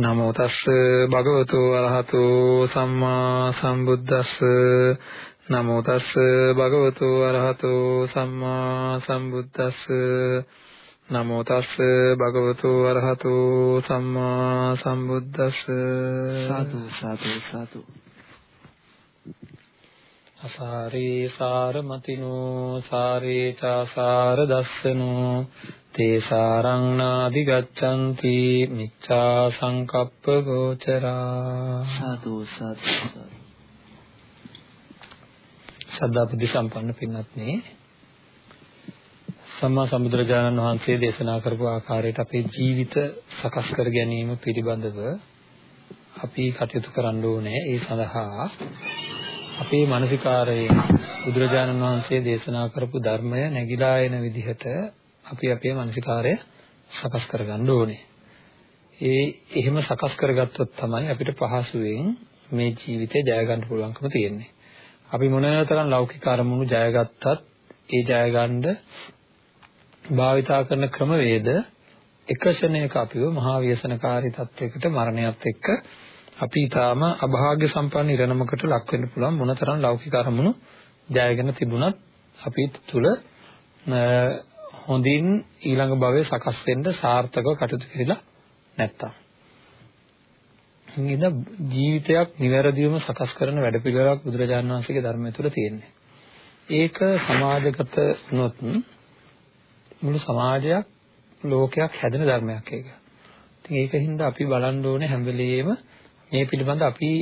නමෝ තස්ස භගවතු අරහතු සම්මා සම්බුද්දස්ස. නමෝ තස්ස භගවතු අරහතු සම්මා සම්බුද්දස්ස. නමෝ තස්ස භගවතු අරහතු සම්මා සම්බුද්දස්ස. සාදු සාදු සාදු. අසාරේ සාරමතිනෝ සාරේ චාසාර දස්සනෝ තේසාරං නාදි ගච්ඡanti මිච්ඡා සංකප්ප ගෝචරා සාදු සාදු සද්ධා බුද්ධ සම්පන්න පින්වත්නි සම්මා සම්බුදුරජාණන් වහන්සේ දේශනා කරපු ආකාරයට අපේ ජීවිත සකස් කර ගැනීම පිළිබඳව අපි කටයුතු කරන්න ඕනේ. ඒ සඳහා අපේ මානසිකාරයෙන් බුදුරජාණන් වහන්සේ දේශනා කරපු ධර්මය නැగిලා එන විදිහට අපි අපේ මානසිකාරය සකස් කරගන්න ඕනේ. ඒ එහෙම සකස් කරගත්තොත් තමයි අපිට පහසුවෙන් මේ ජීවිතේ ජය ගන්න පුළුවන්කම තියෙන්නේ. අපි මොනතරම් ලෞකික අරමුණු ජයගත්තත් ඒ ජය ගන්න භාවිතා කරන ක්‍රමවේද එක ෂණයක අපිව මහා ව්‍යසනකාරී තත්වයකට මරණයත් එක්ක අපි ඊටාම අභාග්‍ය සම්පන්න ඉරණමකට ලක් වෙන්න පුළුවන් මොනතරම් ලෞකික අරමුණු ජයගෙන තිබුණත් අපි තුල හොඳින් ඊළඟ භවයේ සකස් වෙන්න සාර්ථකව කටයුතු කරලා නැත්තම්. ඉතින් ජීවිතයක් નિවැරදිවම සකස් කරන වැඩපිළිවෙලක් බුදුරජාණන් වහන්සේගේ ධර්මය තුළ තියෙන්නේ. ඒක සමාජගත වුණොත් මුළු සමාජයක් ලෝකයක් හැදෙන ධර්මයක් ඒක. ඉතින් ඒකින්ද අපි බලන්න ඕනේ හැම වෙලෙම මේ පිළිබඳ අපි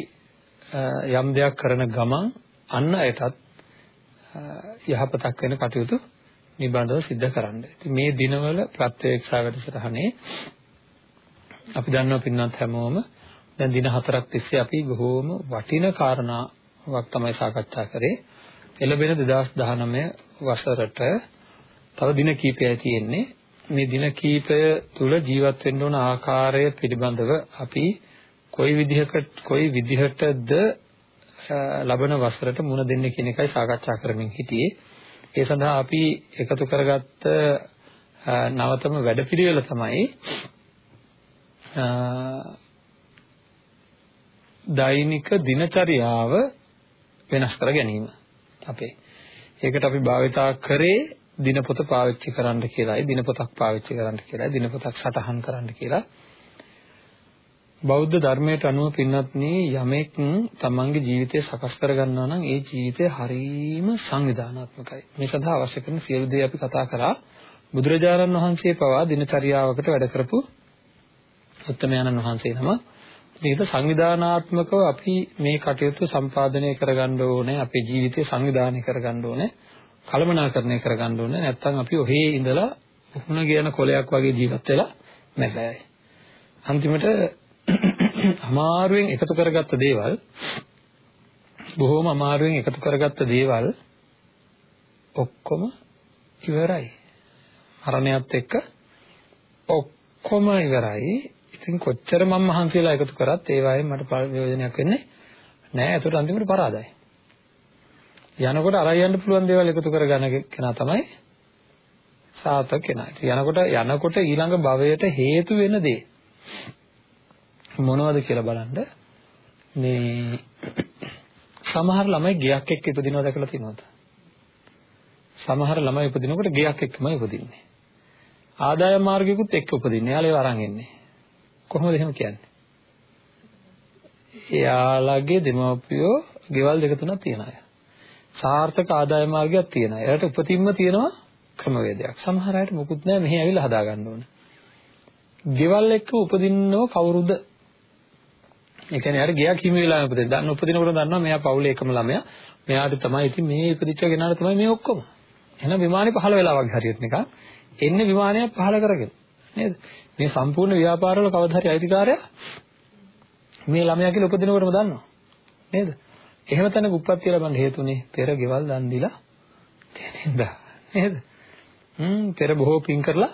යම් දෙයක් කරන ගමන් අන්න අයටත් යහපතක් වෙන කටයුතු නිබඳව සිද්ධ කරන්න. ඉතින් මේ දිනවල ප්‍රත්‍යක්ෂා වැඩසටහනේ අපි දන්නවා පින්නත් හැමෝම දැන් දින හතරක් තිස්සේ අපි බොහෝම වටින කාරණාවක් තමයි සාකච්ඡා කරේ. එළබෙන 2019 වසරට තව දින කීපයයි තියෙන්නේ. මේ දින කීපය තුල ජීවත් වෙන්න ඕන ආකාරය පිළිබඳව අපි කොයි විදිහකට කොයි විදිහටද ලබන වසරට මුණ දෙන්නේ කියන එකයි සාකච්ඡා කරමින් හිටියේ. ඒ සඳහා අපි එකතු කරගත්ත නවතම වැඩපිළිවෙල තමයි දෛනික දිනචරියාව වෙනස් කර ගැනීම අපේ. ඒකට අපි භාවිතා කරේ දිනපොත පාවිච්චි කරන්න කියලායි දිනපොතක් පාවිච්චි කරන්න කියලායි දිනපොතක් සටහන් කරන්න කියලා බෞද්ධ ධර්මයට අනුව පින්වත්නි යමෙක් තමන්ගේ ජීවිතය සකස් කරගන්නවා නම් ඒ ජීවිතය හරීම සංවිධානාත්මකයි. මේ සඳහා අවශ්‍ය කරන සියලු දේ අපි කතා කරා. බුදුරජාණන් වහන්සේ පවා දිනචරියාවකට වැඩ කරපු උත්තමයන්න් වහන්සේ නම මේක සංවිධානාත්මකව අපි මේ කටයුතු සම්පාදනය කරගන්න ඕනේ. අපේ ජීවිතය සංවිධානය කරගන්න ඕනේ. කළමනාකරණය කරගන්න ඕනේ. නැත්නම් අපි ඔහේ ඉඳලා උහුණ කියන කොලයක් වගේ ජීවත් වෙලා නැහැ. අන්තිමට අමාරුවෙන් එකතු කරගත්ත දේවල් බොහොම අමාරුවෙන් එකතු කරගත්ත දේවල් ඔක්කොම ඉවරයි. මරණයත් එක්ක ඔක්කොම ඉවරයි. ඉතින් කොච්චර මම මහන්සියලා එකතු කරත් ඒ වගේම මට ප්‍රයෝජනයක් වෙන්නේ නැහැ. ඒකට අන්තිමට පරාදයි. යනකොට අරයි යන්න පුළුවන් දේවල් එකතු කරගන්න කෙනා තමයි සාර්ථක කෙනා. යනකොට යනකොට ඊළඟ භවයට හේතු වෙන දේ මොනවද කියලා බලන්න මේ සමහර ළමයි ගයක් එක්ක ඉපදිනවා දැකලා තියෙනවද? සමහර ළමයි ඉපදිනකොට ගයක් එක්කමයි ඉපදින්නේ. ආදායම් මාර්ගිකුත් එක්ක උපදින්නේ. එයාලා ඒව අරන් එන්නේ. කොහොමද එහෙම කියන්නේ? එයාලගේ දෙමව්පියෝ ගෙවල් දෙක තුනක් තියන අය. සාර්ථක ආදායම් මාර්ගයක් තියෙන අය. එයාට උපතින්ම තියෙනවා ක්‍රමවේදයක්. සමහර අයට මොකුත් නැහැ මෙහි ඇවිල්ලා හදා ගන්න ඕන. ගෙවල් එක්ක උපදින්නව කවුරුද ඒ කියන්නේ අර ගියා කිමි වෙලාවෙ උපදින. දන්න උපදිනකොට දන්නවා මෙයා පවුලේ එකම ළමයා. මෙයාට තමයි ඉතින් මේ ඉපදිච්ච කෙනාට තමයි මේ ඔක්කොම. එහෙනම් විමානේ පහළ වෙලා වගේ හරියට නිකන් එන්නේ විමානයක් පහළ කරගෙන. නේද? මේ සම්පූර්ණ ව්‍යාපාරවල කවදා හරි අයිතිකාරයා මේ ළමයා කියලා උපදිනකොටම දන්නවා. නේද? එහෙම තැනක උප්පත්තිය ලබන්න හේතුනේ පෙර ගෙවල් දන් දීලා තියෙනින්දා. නේද? හ්ම් පෙර බොහෝ පින් කරලා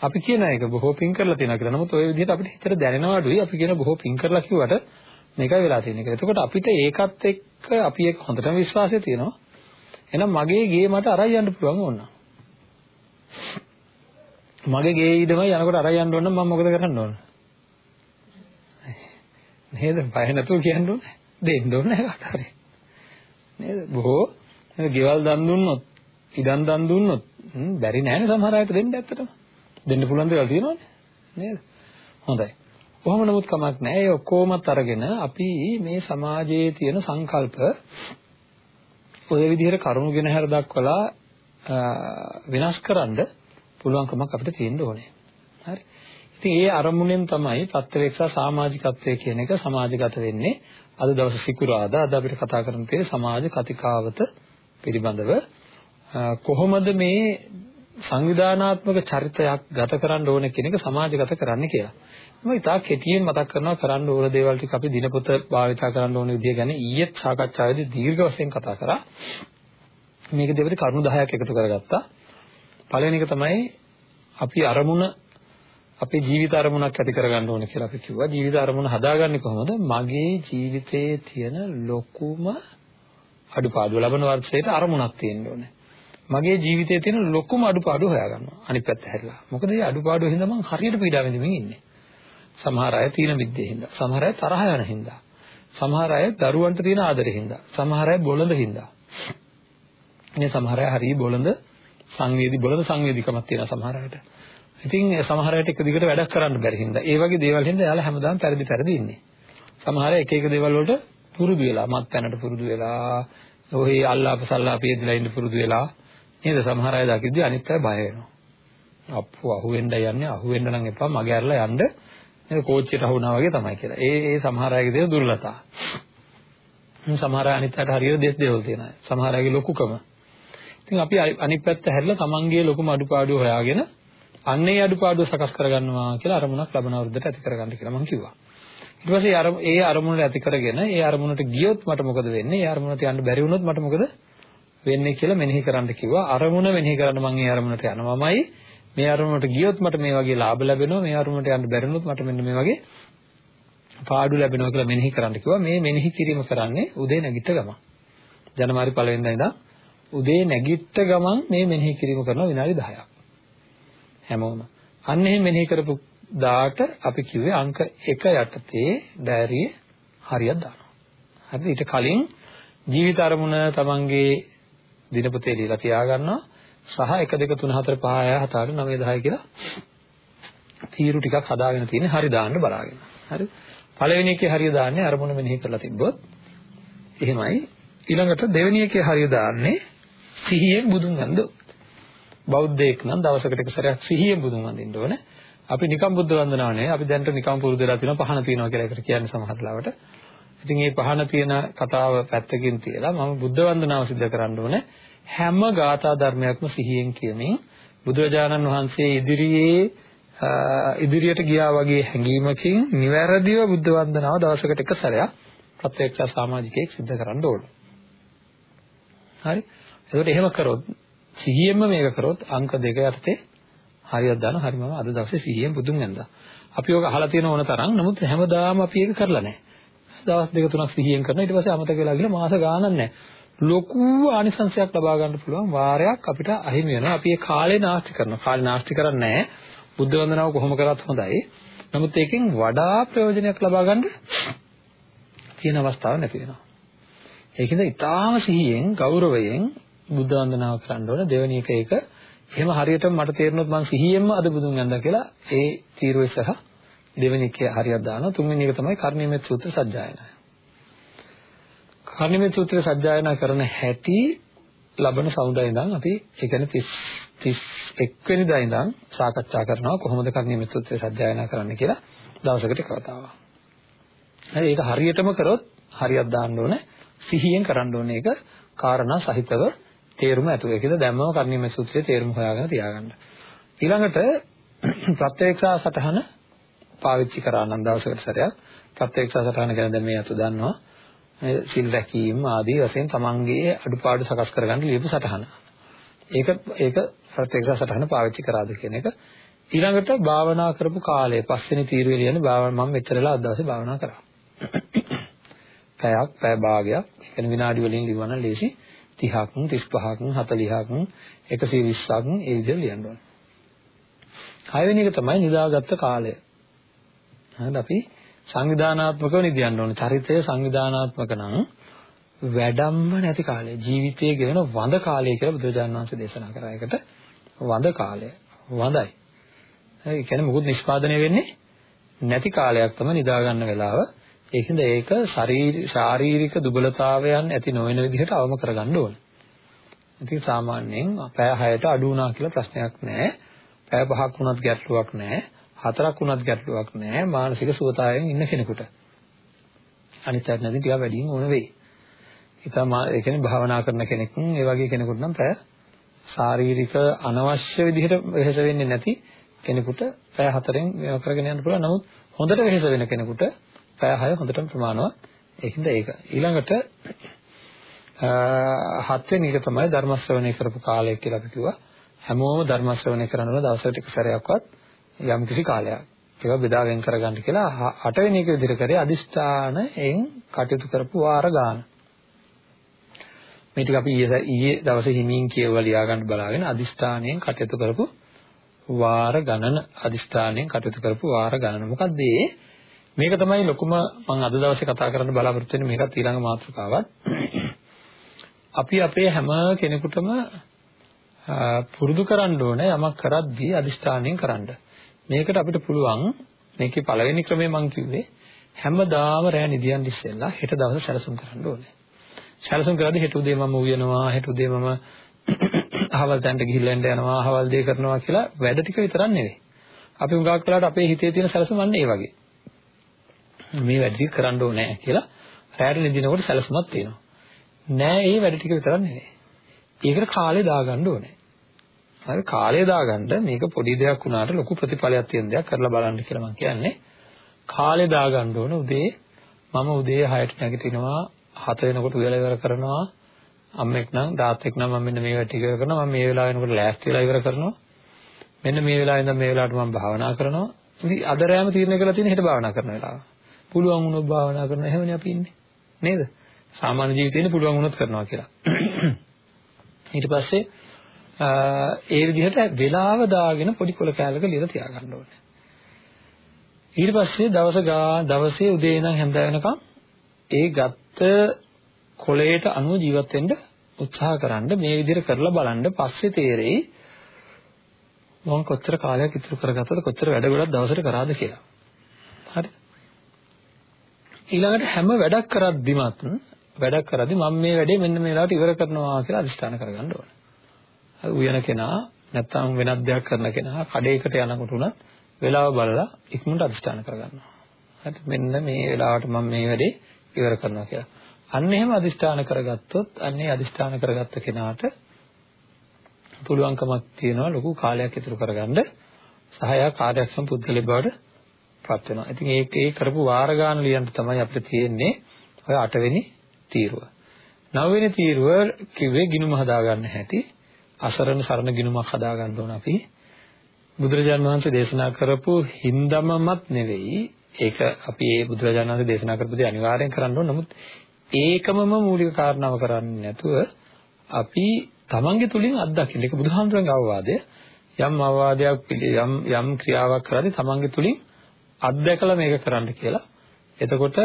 අපි කියන එක බොහෝ පින් කරලා තියෙනවා කියලා. නමුත් ওই විදිහට අපිට හිතට දැනෙනවා අඩුයි. අපි කියන බොහෝ පින් කරලා කිව්වට මේකයි වෙලා තියෙන්නේ කියලා. එතකොට අපිට ඒකත් එක්ක අපි ඒක හොඳටම විශ්වාසය තියෙනවා. එහෙනම් මගේ ගේ මට අරයි යන්න පුළුවන් ඕන. මගේ ගේ ඊදමයි යනකොට අරයි යන්න ඕන නම් මම මොකද කරන්න ඕන? නේද? බය නැතුව කියන්න ඕනේ. දෙන්න ඕනේ කාට හරි. නේද? බොහෝ ගෙවල් දන් දුන්නොත්, ඉඩම් දන් දුන්නොත් බැරි නෑනේ සමහර අයට දෙන්න ඇත්තටම. දෙන්න පුළුවන් දේවල් තියෙනවනේ. නේද? හොඳයි. කොහොම නමුත් කමක් නැහැ. ඒ ඔක්කොමත් අරගෙන අපි මේ සමාජයේ තියෙන සංකල්ප ඔය විදිහට කරුණු ගෙන හැර දක්වලා විනාශකරන්න පුළුවන්කමක් අපිට තියෙන්න ඕනේ. හරි. ඉතින් ඒ අරමුණෙන් තමයි ප්‍රත්‍යවේක්ෂා සමාජිකත්වය කියන එක සමාජගත වෙන්නේ. අද දවසේ සිකුරාදා අද අපිට කතා කරන්න තියෙන්නේ සමාජ කතිකාවත පිළිබඳව කොහොමද මේ සංවිධානාත්මක චරිතයක් ගත කරන්න ඕන කියන එක සමාජගත කරන්න කියලා. මම ඉතා කෙටියෙන් මතක් කරනවා කරන්න ඕන දේවල් ටික අපි දිනපොත භාවිතා කරන්න ඕන විදිය ගැන ඊයේ සාකච්ඡාවේදී දීර්ඝ වශයෙන් කතා කරා. මේක දෙවිද කරුණු 10ක් එකතු කරගත්තා. පළවෙනි එක තමයි අපි අරමුණ අපේ ජීවිත අරමුණක් ඇති කරගන්න ඕනේ කියලා අපි කිව්වා. ජීවිත අරමුණ හදාගන්නේ කොහොමද? මගේ ජීවිතයේ තියෙන ලොකුම අඩුපාඩු ලබන වර්ෂයට අරමුණක් තියෙන්න ඕනේ. මගේ ජීවිතයේ තියෙන ලොකුම අඩුපාඩු හොයාගන්නවා. අනිත් පැත්ත හැරිලා. මොකද මේ අඩුපාඩුව හින්දා මම හරියට පීඩා විඳින්මින් ඉන්නේ. සමහර අය තීන විද්‍යාවෙන් හින්දා, සමහර අය තරහ යන හින්දා, සමහර අය දරුවන්ට තියෙන ආදරෙන් හින්දා, සමහර අය බොළඳ හින්දා. මේ සමහර අය හරිය බොළඳ සංවේදී බොළඳ සංවේදීකමක් තියෙන සමහර අයට. ඉතින් සමහර අයට එක දිගට වැඩක් කරන්න බැරි හින්දා, ඒ වගේ දේවල් හින්දා එයාලා හැමදාම පෙරදි පෙරදි ඉන්නේ. සමහර අය එක එක දේවල් වලට පුරුදු වෙලා, මත් පැනට පුරුදු වෙලා, ඔහි අල්ලාප සල්ලාපියදලා ඉන්න පුරුදු වෙලා නේද? සමහර අය දකිද්දි අනිත් අය බය වෙනවා. අප්පු අහුවෙන්න යන්නේ අහුවෙන්න නම් එපා මගේ අරලා යන්න නේද කෝච්චියට අහුණා වගේ තමයි කියලා. ඒ ඒ සමහර අයගේ දේවල් දුර්ලභතා. සමහර අය අනිත් අයට හරියට දෙස් දේවල් තියෙනවා. සමහර අයගේ ලොකුකම. ඉතින් අපි අනිත් පැත්ත හැරිලා තමන්ගේ ලොකුම අඩුපාඩු හොයාගෙන අන්නේ අඩුපාඩුව සකස් කරගන්නවා කියලා අරමුණක් ලබන අවුරුද්දට ඇති කරගන්න කියලා මම කිව්වා. ඊට පස්සේ අර ඒ අරමුණට ඇති කරගෙන ඒ අරමුණට ගියොත් මට මොකද වෙන්නේ? ඒ අරමුණට යන්න බැරි වුණොත් මට මොකද වෙන්නේ කියලා මෙනෙහි කරන්න කිව්වා. අරමුණ මෙනෙහි කරන්න මම ඒ අරමුණට යනවාමයි. මේ අරමුණට ගියොත් මට මේ වගේ ලාභ ලැබෙනවා. මේ අරමුණට යන්න බැරිනොත් මට මෙන්න මේ වගේ පාඩු ලැබෙනවා කියලා මෙනෙහි කරන්න කිව්වා. මේ මෙනෙහි කිරීම කරන්නේ උදේ නැගිට ගමන්. ජනවාරි පළවෙනිදා ඉඳන් උදේ නැගිට ගමන් මේ මෙනෙහි කිරීම කරනවා විනාඩි 10ක්. හැමෝම. අන්න එහෙම මෙනෙහි කරපු දාට අපි කිව්වේ අංක 1 යටතේ ඩයරියේ හරියක් දානවා. හරිද? ඊට කලින් ජීවිත අරමුණ තමන්ගේ දිනපොතේ ලියලා තියාගන්නවා සහ 1 2 3 4 5 6 7 8 9 10 කියලා තීරු ටිකක් හදාගෙන තියෙන හරි දාන්න බලාගෙන. හරි. පළවෙනි එකේ හරිය දාන්නේ අරමුණ මෙනෙහි කරලා තිබ්බොත් එහෙමයි. ඊළඟට දෙවෙනි එකේ හරිය දාන්නේ සිහියෙන් බුදුන් වන්දොත්. බෞද්ධයෙක් නම් දවසකට එක සැරයක් සිහියෙන් බුදුන් වඳින්න ඕනේ. අපි නිකම් බුද්ධ වන්දනාව නෙවෙයි. අපි දැනට නිකම් පුරුදු වෙලා තියෙනවා පහන තියනවා කියලා එකට කියන්නේ සමහර ලාවට. ඉතින් මේ පහන තියෙන කතාව පැත්තකින් තියලා මම බුද්ධ වන්දනාව සිදු කරන්න ඕනේ. හැම ගාථා ධර්මයක්ම සිහියෙන් කියමින් බුදුරජාණන් වහන්සේ ඉදිරියේ ඉදිරියට ගියා වගේ හැඟීමකින් නිවැරදිව බුද්ධ වන්දනාව දවසකට එක සැරයක් ප්‍රත්‍යක්ෂ සමාජිකයෙක් සිදු කරන්න ඕන. හරි? ඒකට එහෙම කරොත් සිහියෙන්ම මේක කරොත් අංක දෙක යටතේ හරියට දාන හරිමම අද දවසේ සිහියෙන් බුදුන් වැන්දා. අපි ඔක අහලා තියෙන ඕන තරම් නමුත් හැමදාම අපි ඒක කරලා නැහැ. දවස් දෙක තුනක් සිහියෙන් කරනවා ඊට පස්සේ අමතක වෙලා ගිහලා මාස ගාණක් නැහැ. ලොකු ආනිසංශයක් ලබා ගන්න පුළුවන් වාරයක් අපිට අහිමි වෙනවා. අපි ඒ කාලේ නාස්ති කරනවා. කාලේ නාස්ති කරන්නේ නැහැ. බුද්ධ වන්දනාව කොහොම කරත් හොඳයි. නමුත් ඒකෙන් වඩා ප්‍රයෝජනයක් ලබා ගන්න තියෙන අවස්ථාවක් නැති වෙනවා. ඒකෙන්ද ඊටාම සිහියෙන් ගෞරවයෙන් බුද්ධ වන්දනාව කරන්න ඕන. දෙවෙනි එක ඒක එහෙම හරියටම මට තේරුනොත් මම සිහියෙන්ම අද බුදුන් වන්දනා කියලා ඒ තීරුවේ සහ දෙවෙනි එක හරියක් දානවා. තුන්වෙනි එක තමයි කර්ණීයමෙත් සූත්‍ර සජ්ජායනය. කර්ණිමේ සූත්‍රය සජ්ජායනා කරන හැටි ලබන සමුදාය ඉඳන් අපි ඒ කියන්නේ 30 31 වෙනිදා ඉඳන් සාකච්ඡා කරනවා කොහොමද කර්ණිමේ සූත්‍රය සජ්ජායනා කරන්න කියලා දවසකට කතාවක්. හරි ඒක හරියටම කරොත් හරියක් දාන්න ඕනේ සිහියෙන් කරන්න ඕනේ ඒක කාරණා සහිතව තේරුම ඇතුව. ඒකද දැම්මම කර්ණිමේ සූත්‍රයේ තේරුම හොයාගෙන තියාගන්න. ඊළඟට ප්‍රත්‍යක්ෂා සටහන පාවිච්චි කරා නම් දවසකට සැරයක් ප්‍රත්‍යක්ෂ සටහන ගැන දැන් මේ අතු දන්නවා. සිල් රැකීම ආදී වශයෙන් තමන්ගේ අඩුපාඩු සකස් කරගන්න ලියපු සටහන. ඒක ඒක ප්‍රත්‍යක්ෂ සටහන පාවිච්චි කරාද කියන එක ඊළඟට භාවනා කරපු කාලය පස්වෙනි තීරුවේ ලියන්නේ භාවනා මම මෙච්චරලා අද දවසේ භාවනා කරා. පැයක් පැය භාගයක් එන විනාඩි වලින් ලිවන ලේසි 30ක් 35ක් 40ක් 120ක් ඒ විදිහට ලියන්න ඕනේ. හයවෙනි එක තමයි නිදාගත්ත කාලය. හරිද අපි සංවිධානාත්මකව නිදියන්න ඕනේ. චරිතය සංවිධානාත්මක නම් වැඩම්ම නැති කාලය ජීවිතයේ ගෙවන වඳ කාලය කියලා බුදුරජාණන් වහන්සේ දේශනා කරා. ඒකට වඳ කාලය. වඳයි. ඒ කියන්නේ මොකුත් නිෂ්පාදනය වෙන්නේ නැති කාලයක් තමයි නිදා ගන්න වෙලාව. ඒකින්ද ඒක ශාරීරික දුබලතාවයන් ඇති නොවන විදිහට අවම කරගන්න ඕනේ. ඉතින් සාමාන්‍යයෙන් පැය 6ට අඩු වුණා කියලා ප්‍රශ්නයක් නැහැ. පැය 5ක් වුණත් ගැටලුවක් නැහැ. 4ක් වුණත් ගැටලුවක් නැහැ. මානසික සුවතාවයෙන් ඉන්න කෙනෙකුට. අනිත් පැත්ත නැති ටිකක් වැඩියෙන් ඕන වෙයි. ඉතින් මා ඒ කියන්නේ භාවනා කරන කෙනෙක් ඒ වගේ කෙනෙකුට නම් පැය ශාරීරික අනවශ්‍ය විදිහට වෙහෙස වෙන්නේ නැති කෙනෙකුට පැය 4න් මේව කරගෙන යන්න පුළුවන්. නමුත් හොඳට වෙහෙස වෙන කෙනෙකුට පැය 6 හොඳටම ප්‍රමාණවත්. ඒකින්ද ඒක. ඊළඟට හත්වෙනි එක තමයි ධර්ම ශ්‍රවණය කරපු කාලය කියලා අපි කිව්වා. හැමෝම ධර්ම ශ්‍රවණය කරනවා දවසකට එක සැරයක්වත් යම් කිසි කාලයක්. ඒවා බෙදාගෙන කරගන්න කියලා අටවෙනි එක විදිහට කරේ අදිෂ්ඨානයෙන් කටයුතු කරපු වාර ගන්න. මේ ටික අපි ඊයේ ඊයේ දවසේ හිමින් කියවලා ලියා ගන්න බලාගෙන අදිෂ්ඨානයෙන් කටයුතු කරපු වාර ගණන අදිෂ්ඨානයෙන් කටයුතු කරපු වාර ගණන. මොකද්ද මේක තමයි ලොකුම මම අද දවසේ කතා කරන්න බලාපොරොත්තු වෙන්නේ මේකත් ඊළඟ මාතෘකාවක්. අපි අපේ හැම කෙනෙකුටම පුරුදු කරන්න ඕනේ යමක් කරද්දී අදිෂ්ඨානයෙන් කරන්න. මේකට අපිට පුළුවන් මේකේ පළවෙනි ක්‍රමය මම කිව්වේ හැමදාම රෑ නිදියන් ඉස්සෙල්ලා හෙට දවස සැලසුම් කරන්න ඕනේ. සැලසුම් කරද්දී හෙට උදේ මම උයනවා හෙට උදේ මම අහවල් තැනට ගිහිල්ලා යනවා අහවල් දේ කරනවා කියලා වැඩ ටික විතරක් නෙවෙයි. අපි හුඟක් වෙලාවට අපේ හිතේ තියෙන සැලසුම් අන්න ඒ වගේ. මේ වැඩ ටික කරන්න ඕනේ කියලා රැයට නිදිනකොට සැලසුමක් තියෙනවා. නෑ ඒ වැඩ ටික විතරක් නෙවෙයි. ඒකට කාලය දාගන්න ඕනේ. හරි කාලය දාගන්න මේක පොඩි දෙයක් වුණාට ලොකු ප්‍රතිඵලයක් තියෙන දෙයක් කරලා බලන්න කියලා මම කියන්නේ. කාලය දාගන්න ඕන උදේ. මම උදේ 6ට නැගිටිනවා 7 වෙනකොට උයලා ඉවර කරනවා. අම්මෙක් නම් තාත්තෙක් නම් මම මෙන්න මේ වැඩ ටික කරනවා. මම මේ වෙලාව වෙනකොට ලෑස්ති වෙලා ඉවර කරනවා. මෙන්න මේ වෙලාවෙ ඉඳන් මේ වෙලාවට මම භාවනා කරනවා. ඉතින් අද රෑම තීරණය කරලා තියෙන හෙට භාවනා කරන වෙලාව. පුළුවන් වුණොත් භාවනා කරනවා. එහෙමනේ අපි ඉන්නේ. නේද? සාමාන්‍ය ජීවිතේනේ පුළුවන් වුණොත් කරනවා කියලා. ඊට පස්සේ ඒ විදිහට වෙලාව දාගෙන පොඩි කොල කෑල්ලක ලියලා තියාගන්න ඕනේ ඊට පස්සේ දවස ගා දවසේ උදේ ඉඳන් හැන්ද වෙනකම් ඒ ගත්ත කොලයට අනුව ජීවත් වෙන්න උත්සාහ කරන්න මේ විදිහට කරලා බලන්න පස්සේ තේරෙයි මම කොච්චර කාලයක් ඉතුරු කරගත්තද කොච්චර වැඩ ගොඩක් දවසට කරාද කියලා. හරි. ඊළඟට හැම වැඩක් කරද්දිමත් වැඩක් කරද්දි මම මේ වැඩේ මෙන්න මේ වෙලාවට ඉවර කරනවා කියලා අදිස්ථාන කරගන්න ඕනේ. හරි උයන කෙනා නැත්තම් වෙනත් දෙයක් කරන කෙනා කඩේකට යනකොට උනත් වෙලාව බලලා ඉක්මනට අදිස්ථාන කරගන්නවා. හරි මෙන්න මේ වෙලාවට මම මේ වැඩේ ඉවර කරනවා කියලා. අන්න එහෙම අදිෂ්ඨාන කරගත්තොත් අන්නේ අදිෂ්ඨාන කරගත්ත කෙනාට පුළුවන්කමක් තියෙනවා ලොකු කාලයක් ඉතුරු කරගන්න සහය කාර්යක්ෂම පුද්ගලෙක් බවට පත් වෙනවා. ඉතින් ඒක ඒ කරපු වාර ගන්න ලියන්න තමයි අපිට තියෙන්නේ ඔය 8 වෙනි තීරුව. 9 වෙනි තීරුව කිව්වේ ගිනුම හදාගන්න හැටි. අසරණ සරණ ගිනුමක් හදාගන්න ඕන අපි. බුදුරජාණන් වහන්සේ දේශනා කරපු හින්දමමත් නෙවෙයි ඒක අපි ඒ බුදුරජාණන් වහන්සේ දේශනා කරපු දේ අනිවාර්යෙන් කරන්න ඕන. නමුත් ඒකමම මූලික කාරණාව කරන්නේ නැතුව අපි තමන්ගේ තුලින් අත්දකින්න. ඒක බුදුහාමුදුරන්ගේ අවවාදය. යම් අවවාදයක් යම් යම් ක්‍රියාවක් කරද්දී තමන්ගේ තුලින් අත්දැකලා මේක කරන්න කියලා. එතකොට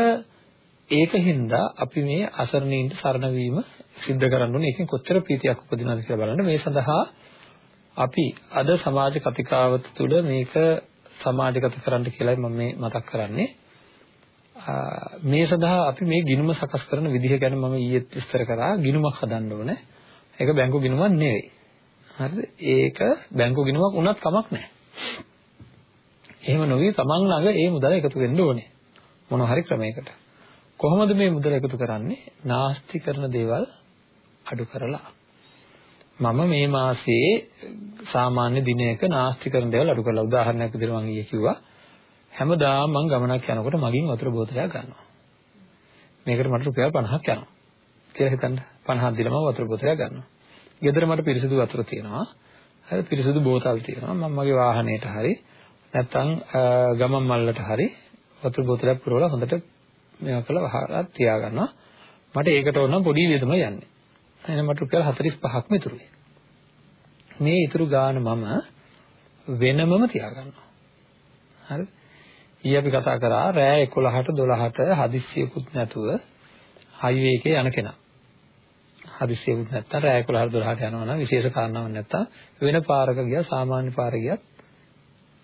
ඒකින්ද අපි මේ අසරණීන්ට සරණ වීම සිද්ධ කරන්න ඕනේ. ඒකෙන් කොච්චර ප්‍රීතියක් උපදිනවද කියලා බලන්න. මේ සඳහා අපි අද සමාජ කතිකාවත තුළ මේක සමාජගත කරන්න කියලායි මම මේ මතක් කරන්නේ. මේ සඳහා අපි මේ ගිණුම සකස් කරන විදිහ ගැන මම ඊයේ විස්තර කරා ගිණුමක් හදන්න ඕනේ. ඒක බැංකු ගිණුමක් නෙවෙයි. හරිද? ඒක බැංකු ගිණුමක් වුණත් කමක් නැහැ. එහෙම නොවි තමන් ළඟ ඒ මුදල එකතු වෙන්න ඕනේ. මොන හරි ක්‍රමයකට. කොහොමද මේ මුදල එකතු කරන්නේ? නාස්ති කරන දේවල් අඩු කරලා. මම මේ මාසයේ සාමාන්‍ය දිනයක නාස්ති කරන දේවල් අඩු කරලා උදාහරණයක් විදිහට මම ඊයේ කිව්වා හැමදාම මම ගමනක් යනකොට මගින් වතුර බෝතලයක් ගන්නවා. මේකට මට රුපියල් 50ක් යනවා. කියලා හිතන්න 50ක් දීලා මම වතුර බෝතලයක් ගන්නවා. ගෙදර මට පිරිසිදු වතුර තියෙනවා. හරි පිරිසිදු බෝතල් තියෙනවා. මම මගේ වාහනේට හරි නැත්නම් ගමන් මල්ලට හරි වතුර බෝතලයක් පුරවලා හොඳට මේවා කරලා වහලා තියාගන්නවා. මට ඒකට ඕන නම් පොඩි වියදම යන්නේ. එහෙනම් මට රුපියල් 45ක්ම ඉතුරුයි. මේ ඉතුරු ගාන මම වෙනමම තියාගන්නවා. හරි? ඊ අපි කතා කරා රෑ 11ට 12ට හදිස්සියකුත් නැතුව හයිවේ එකේ යන කෙනා. හදිස්සියකුත් නැත්තම් රෑ 11ට 12ට යනවා නම් විශේෂ කාරණාවක් නැත්තම් වෙන පාරක ගියා සාමාන්‍ය පාරක ගියත්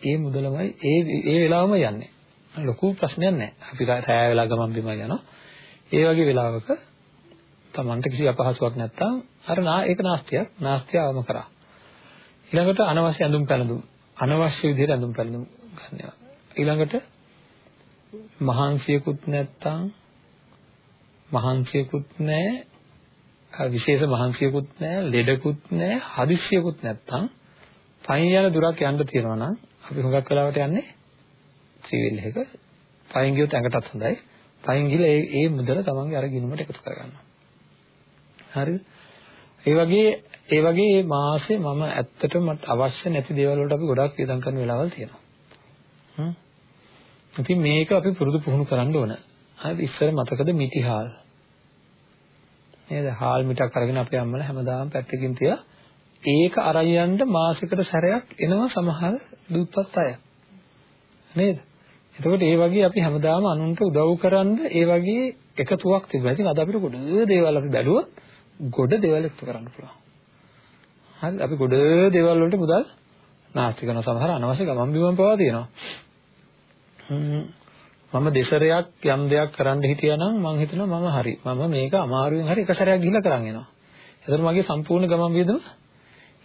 ඒ මුදලමයි ඒ ඒ වෙලාවම යන්නේ. ලොකු ප්‍රශ්නයක් නැහැ. අපි රෑ වෙලා ගමන් බිම යනවා. ඒ වගේ වෙලාවක Tamanට කිසි අපහසුාවක් නැත්තම් අර නා ඒක නාස්තියක් නාස්තියවම කරා. ඊළඟට අනවශ්‍ය ඇඳුම් පැළඳුම් අනවශ්‍ය විදිහට ඇඳුම් පැළඳුම් ගන්නවා. ඊළඟට මහන්සියකුත් නැත්තම් මහන්සියකුත් නැහැ විශේෂ මහන්සියකුත් නැහැ ලෙඩකුත් නැහැ හදිස්සියකුත් නැත්තම් පයින් යන දුරක් යන්න තියෙනවා නම් අපි හුඟක් වෙලාවට යන්නේ ත්‍රිවිල් එක පයින් ගියොත් ඇඟටත් හොඳයි පයින් ගිහලා ඒ ඒ මුදල තමන්ගේ අර ගිණුමට එකතු කරගන්නවා හරිද ඒ වගේ ඒ වගේ මේ මාසේ මම ඇත්තටම මට අවශ්‍ය නැති දේවල් වලට අපි ගොඩක් වියදම් කරන වෙලාවල් තියෙනවා හ්ම් ඉතින් මේක අපි පුරුදු පුහුණු කරන්න ඕන. හරිද? ඉස්සර මතකද මිටිහාල්? නේද? හාල් මිටක් අරගෙන අපේ අම්මලා හැමදාම පැත්තකින් තියලා ඒක අරන් යන්න මාසෙකට සැරයක් එනවා සමහර දුප්පත් අය. නේද? එතකොට ඒ වගේ අපි හැමදාම අනුන්ට උදව් කරන්න ඒ වගේ එකතුවක් තිබුණා. ඉතින් අද අපිට ගොඩ දේවල් අපි බැලුවොත් ගොඩ දේවල් එකතු කරන්න පුළුවන්. හරි අපි ගොඩ දේවල් වලට මුදල් නාස්ති කරන සමහර අනවශ්‍ය ගමන් බිමන් පවා තියෙනවා. මම දෙසරයක් යම් දෙයක් කරන්න හිටියා නම් මම හිතනවා මම හරි. මම මේක අමාරුවෙන් හරි එක සැරයක් ගිහිල්ලා කරන් එනවා. එතකොට මගේ සම්පූර්ණ ගමන් වියදම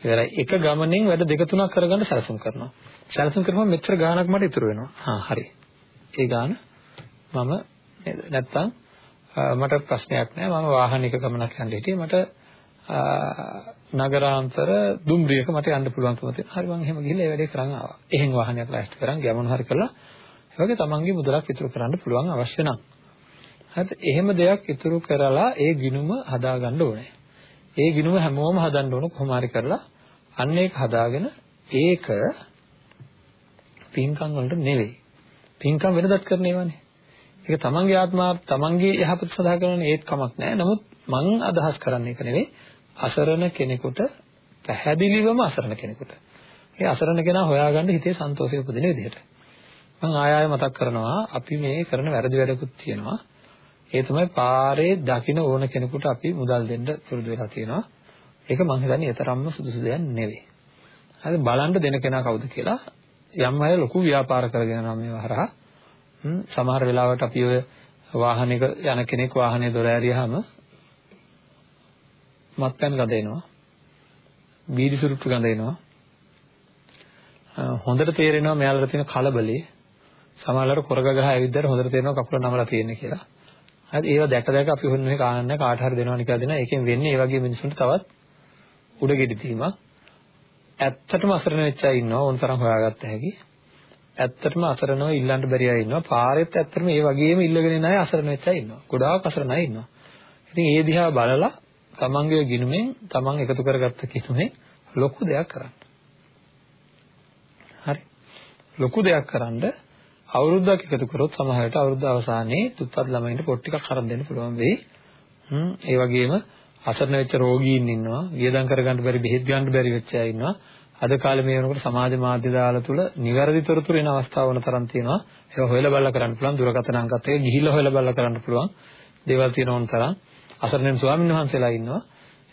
ඉවරයි. එක ගමනෙන් වැඩ දෙක තුනක් කරගන්න සැලසුම් කරනවා. සැලසුම් කරපුවම මෙච්චර ගාණක් මට ඉතුරු වෙනවා. හා හරි. ඒ ගාණ මම නැත්තම් මට ප්‍රශ්නයක් නැහැ. මම වාහනයක ගමනක් යන්න හිටියේ. මට නගරාන්තර දුම්රියක මට යන්න පුළුවන්කම තියෙනවා. හරි මම එහෙම ගිහිල්ලා ඒ වැඩේ කරන් ආවා. එහෙන් වාහනයක් ලෑස්ති කරන් ගමන හරි කළා. ඒ වගේ තමන්ගේ මුදලක් ඉතුරු කරන්න පුළුවන් අවශ්‍ය නම්. හරිද? එහෙම දෙයක් ඉතුරු කරලා ඒ ගිණුම හදාගන්න ඕනේ. ඒ ගිණුම හැමෝම හදන්න ඕන කොහොම හරි කරලා අන්න ඒක හදාගෙන ඒක පින්කම් වලට නෙවෙයි. පින්කම් වෙනදත් කරන ඒවානේ. ඒක තමන්ගේ ආත්මා තමන්ගේ යහපත සඳහා කරන ඒත් කමක් නැහැ. නමුත් මං අදහස් කරන්නේ ඒක නෙවෙයි. අසරණ කෙනෙකුට පැහැදිලිවම අසරණ කෙනෙකුට. ඒ අසරණ කෙනා හොයාගන්න හිතේ සන්තෝෂය උපදින විදිහට. මම ආය ආය මතක් කරනවා අපි මේ කරන වැරදි වැඩකුත් තියෙනවා. ඒ තමයි පාරේ දකින්න ඕන කෙනෙකුට අපි මුදල් දෙන්න පුරුදු වෙලා තියෙනවා. ඒක මම හිතන්නේ ඒතරම්ම සුදුසු දෙයක් නෙවෙයි. හරි බලන්න දෙන කෙනා කවුද කියලා යම් අය ලොකු ව්‍යාපාර කරගෙන යනවා මේවා හරහා. සමහර වෙලාවට අපි ඔය වාහනයක යන කෙනෙක් වාහනේ දොර ඇරියාම මත්පැන් ගඳ එනවා. බීඩි සුරුට්ටු ගඳ එනවා. හොඳට තේරෙනවා මෙයාලට තියෙන කලබලේ සමහරවල්ලාට කොරග ගහ ඇවිද්දාට හොඳට තේරෙනවා කකුල නමලා තියෙන්නේ කියලා. හරි ඒව දැක දැක අපි හොන්නේ කාණන්න කාට හරි දෙනවා නිකන් දෙනවා. ඒකෙන් වෙන්නේ ඒ වගේ මිනිස්සුන්ට තවත් උඩගෙඩි දීමක්. ඇත්තටම අසරණ වෙච්ච අය ඉන්නවා ඕන තරම් හොයාගත්ත හැකි. ඇත්තටම අසරණව ඉල්ලන්න බැරි අය ඉන්නවා. පාරෙත් ඇත්තටම ඒ වගේම ඉල්ලගෙන ඉන්න අය අසරණ වෙච්ච අය ඉන්නවා. ගොඩාක් අසරණ අය ඉන්නවා. ඉතින් ඒ දිහා බලලා තමන්ගේ ගිනුමෙන් තමන් එකතු කරගත්ත කිනුමෙන් ලොකු දෙයක් කරන්න. හරි. ලොකු දෙයක් කරන්න අවුරුද්දක් එකතු කරොත් සමහරවිට අවුරුද්ද අවසානයේ තුප්පත් ළමයින්ට පොත් ටිකක් අරන් දෙන්න පුළුවන් වෙයි. හ්ම් ඒ වගේම අසරණ වෙච්ච රෝගීන් ඉන්නවා, වියදම් කරගන්න බැරි බෙහෙත් ගන්න බැරි වෙච්ච අය ඉන්නවා. අද කාලේ මේ වෙනකොට සමාජ මාධ්‍ය දාලා තුල නිවැරදි තොරතුරු එන අවස්ථාව වන තරම් තියෙනවා. ඒක හොයලා බලලා කරන්න පුළුවන් දුරකථන අංකත් එක ගිහිල්ලා හොයලා බලලා කරන්න පුළුවන්. දේවල් තියෙන ඕන තරම් අසරණ ස්වාමීන් වහන්සේලා ඉන්නවා.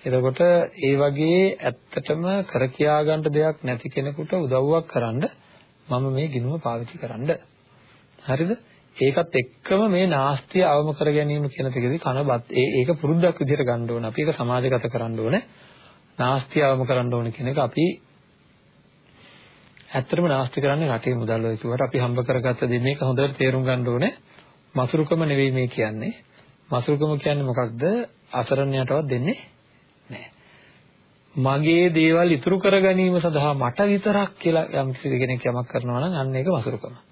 එතකොට ඒ වගේ ඇත්තටම කර කියා ගන්න දෙයක් නැති කෙනෙකුට උදව්වක් කරන්න මම මේ ගිණුම පාවිච්චි කරන්න හරිද? ඒකත් එක්කම මේ නාස්තිය අවම කර ගැනීම කියන තේකදී කනබත් ඒ ඒක පුරුද්දක් විදිහට ගන්න ඕන. අපි ඒක සමාජගත කරන්න ඕනේ. නාස්තිය අවම කරන්න ඕන කියන එක අපි ඇත්තටම නාස්ති කරන්නේ රටේ මුදල් වල කිව්වට අපි හම්බ කරගත්ත දේ මේක හොඳට තේරුම් ගන්න ඕනේ. මසුරුකම නෙවෙයි මේ කියන්නේ. මසුරුකම කියන්නේ මොකක්ද? අසරණයටවත් දෙන්නේ නැහැ. මගේ දේවල් ඉතුරු කර ගැනීම සඳහා මට විතරක් කියලා යම් කෙනෙක් යමක් කරනවා නම් අන්න ඒක මසුරුකම.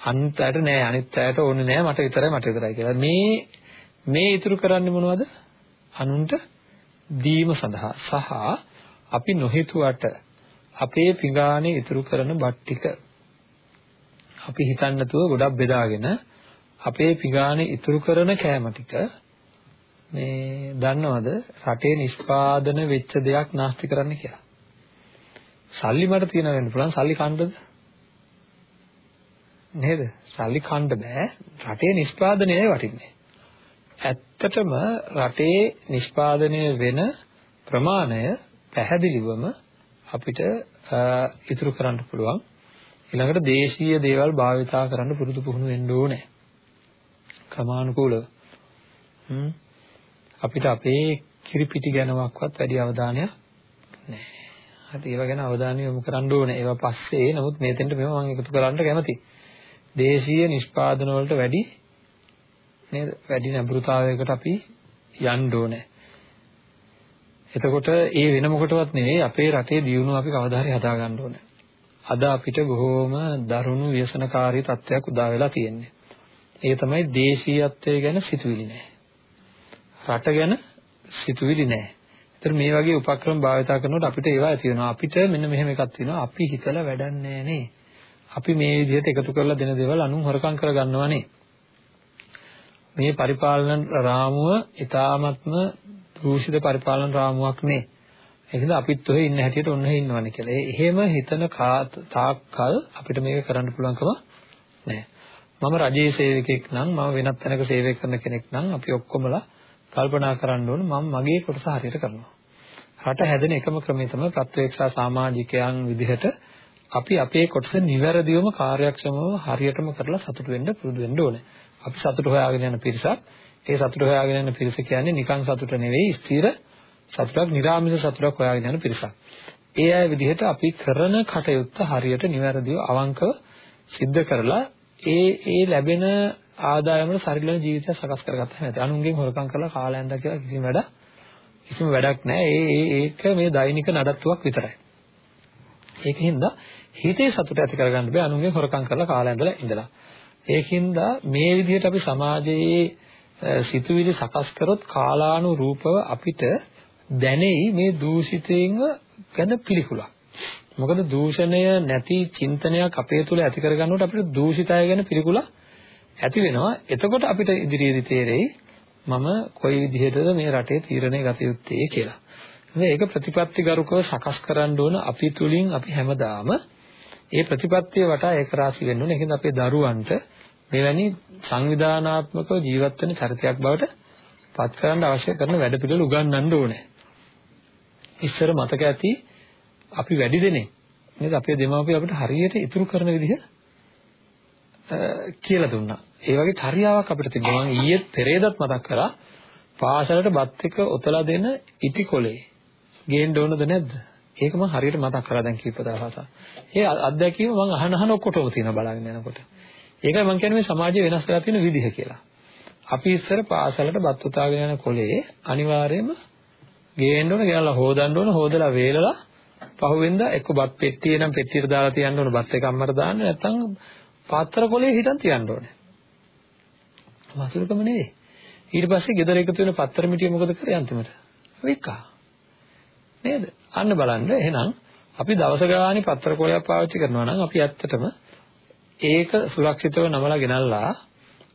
අනිත් අයට නෑ අනිත් අයට ඕනේ නෑ මට විතරයි මට විතරයි කියලා. මේ මේ ඉතුරු කරන්නේ මොනවද? අනුන්ට දීම සඳහා සහ අපි නොහිතුවට අපේ පිඟානේ ඉතුරු කරන බත් ටික අපි හිතන්නේ නැතුව ගොඩක් බෙදාගෙන අපේ පිඟානේ ඉතුරු කරන කෑම ටික මේ දන්නවද රටේ නිෂ්පාදන වෙච්ච දෙයක් නාස්ති කරන්න කියලා. සල්ලි මට තියන වෙන්න පුළුවන් සල්ලි කණ්ඩද? නේද? සල්ලි කණ්ඩ බෑ. රටේ නිෂ්පාදනයයි වටින්නේ. ඇත්තටම රටේ නිෂ්පාදනය වෙන ප්‍රමාණය පැහැදිලිවම අපිට ඉතුරු කරන්න පුළුවන්. ඊළඟට දේශීය දේවල් භාවිතා කරන්න පුරුදු පුහුණු වෙන්න ඕනේ. ක්‍රමානුකූලව. හ්ම් අපිට අපේ කිරිපිටි ගැනවත් වැඩි අවධානයක් නැහැ. හරි ඒව ගැන අවධානය යොමු කරන්න ඕනේ. ඒවා පස්සේ නමුත් මේතෙන්ට මේව මම එකතු කරන්න කැමතියි. දේශීය නිෂ්පාදන වලට වැඩි නේද? වැඩි නැඹුරුතාවයකට අපි යන්න ඕනේ. එතකොට ඒ වෙන මොකටවත් නෙවෙයි අපේ රටේ දියුණුව අපි කවදා හරි හදා ගන්න ඕනේ. අද අපිට බොහෝම දරුණු ව්‍යසනකාරී තත්ත්වයක් උදා වෙලා තියෙන්නේ. ඒ තමයි දේශීයත්වය ගැන සිතුවිලි නැහැ. රට ගැන සිතුවිලි නැහැ. ඒතර මේ වගේ උපක්‍රම භාවිතා කරනකොට අපිට ඒවා ඇති වෙනවා. අපිට මෙන්න මෙහෙම එකක් තියෙනවා. අපි හිතලා වැඩක් නැහැ අපි මේ විදිහට එකතු කරලා දෙන දේවල් අනුන් හොරකම් කරගන්නවානේ. මේ පරිපාලන රාමුව ඊ타ත්ම දූෂිත පරිපාලන රාමුවක් නේ. ඒකද අපිත් ඔහෙ ඉන්න හැටියට ඔන්න ඉන්නවනේ කියලා. ඒ එහෙම හිතන තාක්කල් අපිට මේක කරන්න පුළුවන්කම නැහැ. මම රජයේ සේවකෙක් නම් මම වෙනත් තැනක සේවය කරන කෙනෙක් නම් අපි ඔක්කොමලා කල්පනා කරන්න ඕන මම මගේ කොටස හරියට කරනවා. රට හැදෙන එකම ක්‍රමය තමයි ප්‍රත්‍යක්ෂා සමාජිකයන් විදිහට අපි අපේ කොටස නිවැරදිවම කාර්යක්ෂමව හරියටම කරලා සතුටු වෙන්න පුරුදු වෙන්න ඕනේ. අපි සතුට හොයාගෙන යන පිරිසක් ඒ සතුට හොයාගෙන යන පිරිස කියන්නේ නිකන් සතුට නෙවෙයි ස්ථිර සතුටක්, නිර්ාමිෂ සතුටක් හොයාගෙන යන පිරිසක්. ඒ අය විදිහට අපි කරන කටයුත්ත හරියට නිවැරදිව අවංකව සිද්ධ කරලා ඒ ඒ ලැබෙන ආදායම වල සරිලන ජීවිතය සකස් කරගත්තා නැති. අනුන්ගෙන් හොරකම් කරලා කාලයන්ද කියලා කිසිම වැඩ කිසිම වැඩක් නැහැ. ඒ ඒ ඒක මේ දෛනික නඩත්තුවක් විතරයි. ඒකින්ද හිතේ සතුට ඇති කරගන්න බෑ අනුන්ගෙන් හොරකම් කරලා කාලයන්දලා ඉඳලා. ඒකින්ද මේ විදිහට අපි සමාජයේ සිතුවිලි සකස් කරොත් කාලානුරූපව අපිට දැනෙයි මේ දූෂිතයෙන් ගැන පිළිකුලක්. මොකද දූෂණය නැති චින්තනයක් අපේ තුල ඇති කරගන්නකොට අපිට දූෂිතය ගැන පිළිකුලක් ඇති වෙනවා. එතකොට අපිට ඉදිරියේදී තේරෙයි මම කොයි විදිහටද මේ රටේ තීරණය ගත යුත්තේ කියලා. ඒක ප්‍රතිපත්තිගරුකව සකස් කරන්න ඕන අපි තුලින් අපි හැමදාම ඒ ප්‍රතිපත්තිය වටා ඒකරාශී වෙන්න ඕන. ඒකෙන්ද අපේ දරුවන්ට මෙවැනි සංවිධානාත්මකව ජීවත් වෙන චරිතයක් බවට පත් කරන්න අවශ්‍ය කරන වැඩ පිළිවෙල උගන්වන්න ඕනේ. ඉස්සර මතක ඇති අපි වැඩි දෙනෙක් නේද අපේ දෙමාපිය අපිට හරියට ඉතුරු කරන විදිහ කියලා දුන්නා. ඒ වගේ චර්යාවක් අපිට තිබුණා. මම ඊයේ පෙරේදත් මතක් කරා පාසලට බත් එක ඔතලා දෙන ඉටි කොලේ ගේන්න ඕනද නැද්ද? ඒක මම හරියට මතක් කරා දැන් කීප දවසක්. ඒ අත්දැකීම මම අහන අහන ඔක්කොටම තියෙනවා බලන්න යනකොට. ඒකයි මම කියන්නේ මේ සමාජයේ වෙනස් වෙලා තියෙන විදිහ කියලා. අපි ඉස්සර පාසලට බත් උතාගෙන යන කොලේ අනිවාර්යයෙන්ම ගේන්න ඕන, ගෙනල්ලා හොදන්න ඕන, හොදලා වේලලා පහුවෙන්ද එක්ක බත් පෙට්ටිය නම් පෙට්ටියට දාලා තියන්න ඕන බත් එක අම්මට දාන්න නැත්නම් පාත්‍ර කොලේ හිටන් තියන්න ඕනේ. වතුරකම නෙවෙයි. ඊට පස්සේ ගෙදර එකතු වෙන පත්තර මිටිය මොකද කරේ අන්තිමට? වික්කා. නේද? අන්න බලන්න එහෙනම් අපි දවස ගානේ පත්තර කොලයක් පාවිච්චි කරනවා නම් අපි ඇත්තටම ඒක සුරක්ෂිතව නමලා ගෙනල්ලා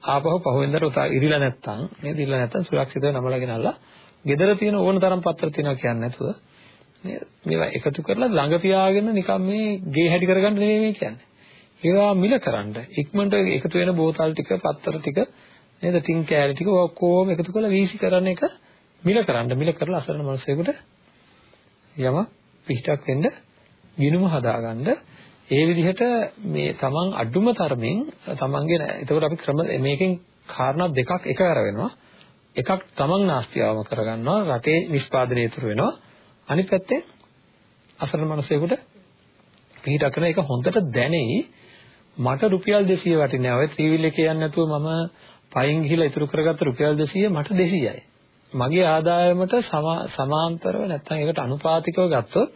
ආපහු පහුවෙන්දට උතා ඉරිලා නැත්තම් නේද? ඉරිලා නැත්තම් සුරක්ෂිතව නමලා ගෙනල්ලා ගෙදර තියෙන ඕන තරම් පත්තර තියෙනවා කියන්නේ නැතුව නේද? මේවා එකතු කරලා ළඟ තියාගෙන නිකන් මේ ගේ හැටි කරගන්න නෙමෙයි මේ කියන්නේ. ඒවා මිල කරන්න. ඉක්මනට එකතු වෙන බෝතල් ටික, පත්තර ටික නේද? ටින් කෑලි ටික ඔක්කොම එකතු කරලා වීසි කරන එක මිල කරන්න. මිල කරලා අසරණ මිනිස්සුෙකුට යම පිටක් වෙන්න ගිනුම හදාගන්න. ඒ විදිහට මේ තමන් අඩුම තරමින් තමන්ගේ එතකොට අපි ක්‍රම මේකෙන් කාරණා දෙකක් එකවර වෙනවා. එකක් තමන් නාස්තියවම කරගන්නවා රටේ නිෂ්පාදනය ඉතුරු වෙනවා. අනිත් පැත්තේ අසරණ මිනිසෙකුට පිටක් කරන එක හොඳට දැනෙයි මට රුපියල් 200 වටින්නේ. ඔය ත්‍රිවිල් එකේ යන්නේ නැතුව මම පයින් ගිහිලා ඉතුරු කරගත්ත රුපියල් 200 මට 200යි. මගේ ආදායමට සමාන්තරව නැත්නම් ඒකට අනුපාතිකව ගත්තොත්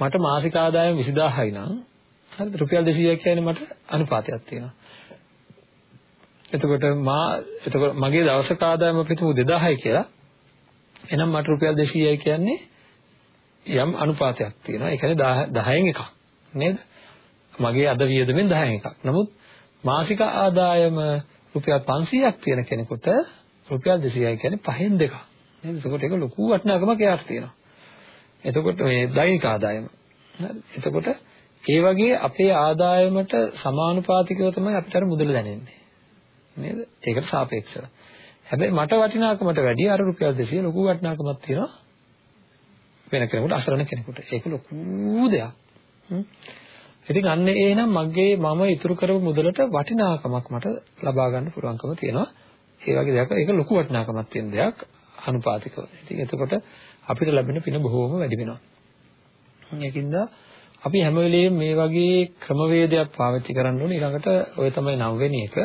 මට මාසික ආදායම 20000යි නම් හරිද රුපියල් 200 කියන්නේ මට අනුපාතයක් තියෙනවා. එතකොට මා එතකොට මගේ දවසක ආදායම අපි හිතමු 2000යි කියලා. එහෙනම් මට රුපියල් 200යි කියන්නේ යම් අනුපාතයක් තියෙනවා. ඒ කියන්නේ 10න් එකක්. නේද? මගේ අද වියදමෙන් 10න් එකක්. නමුත් මාසික ආදායම රුපියල් 500ක් තියෙන කෙනෙකුට රුපියල් 200යි කියන්නේ පහෙන් දෙකක්. නේද? එතකොට ඒක ලොකු වටිනාකමක් එයාට තියෙනවා. එතකොට මේ දෛනික ආදායම. හරි. එතකොට ඒ වගේ අපේ ආදායමට සමානුපාතිකව තමයි අපිට අර මුදල දැනෙන්නේ. නේද? ඒකට සාපේක්ෂව. හැබැයි මට වටිනාකමට වැඩිය අර රුපියල් 200 ලොකු වටිනාකමක් තියෙනවා වෙන කෙනෙකුට අසරණ කෙනෙකුට. ඒක ලොකු දෙයක්. ඉතින් අන්න එහෙනම් මගේ මම ඉතුරු කරපු මුදලට වටිනාකමක් මට ලබා ගන්න පුළුවන්කම තියෙනවා. ඒ වගේ දෙයක් ඒක ලොකු වටිනාකමක් තියෙන දෙයක් අනුපාතිකව. ඉතින් එතකොට අපිට ලැබෙන පින බොහෝම වැඩි වෙනවා. ඒකින්ද අපි හැම වෙලෙම මේ වගේ ක්‍රමවේදයක් පාවිච්චි කරන්න ඕනේ. ඊළඟට ඔය තමයි 9 වෙනි එක.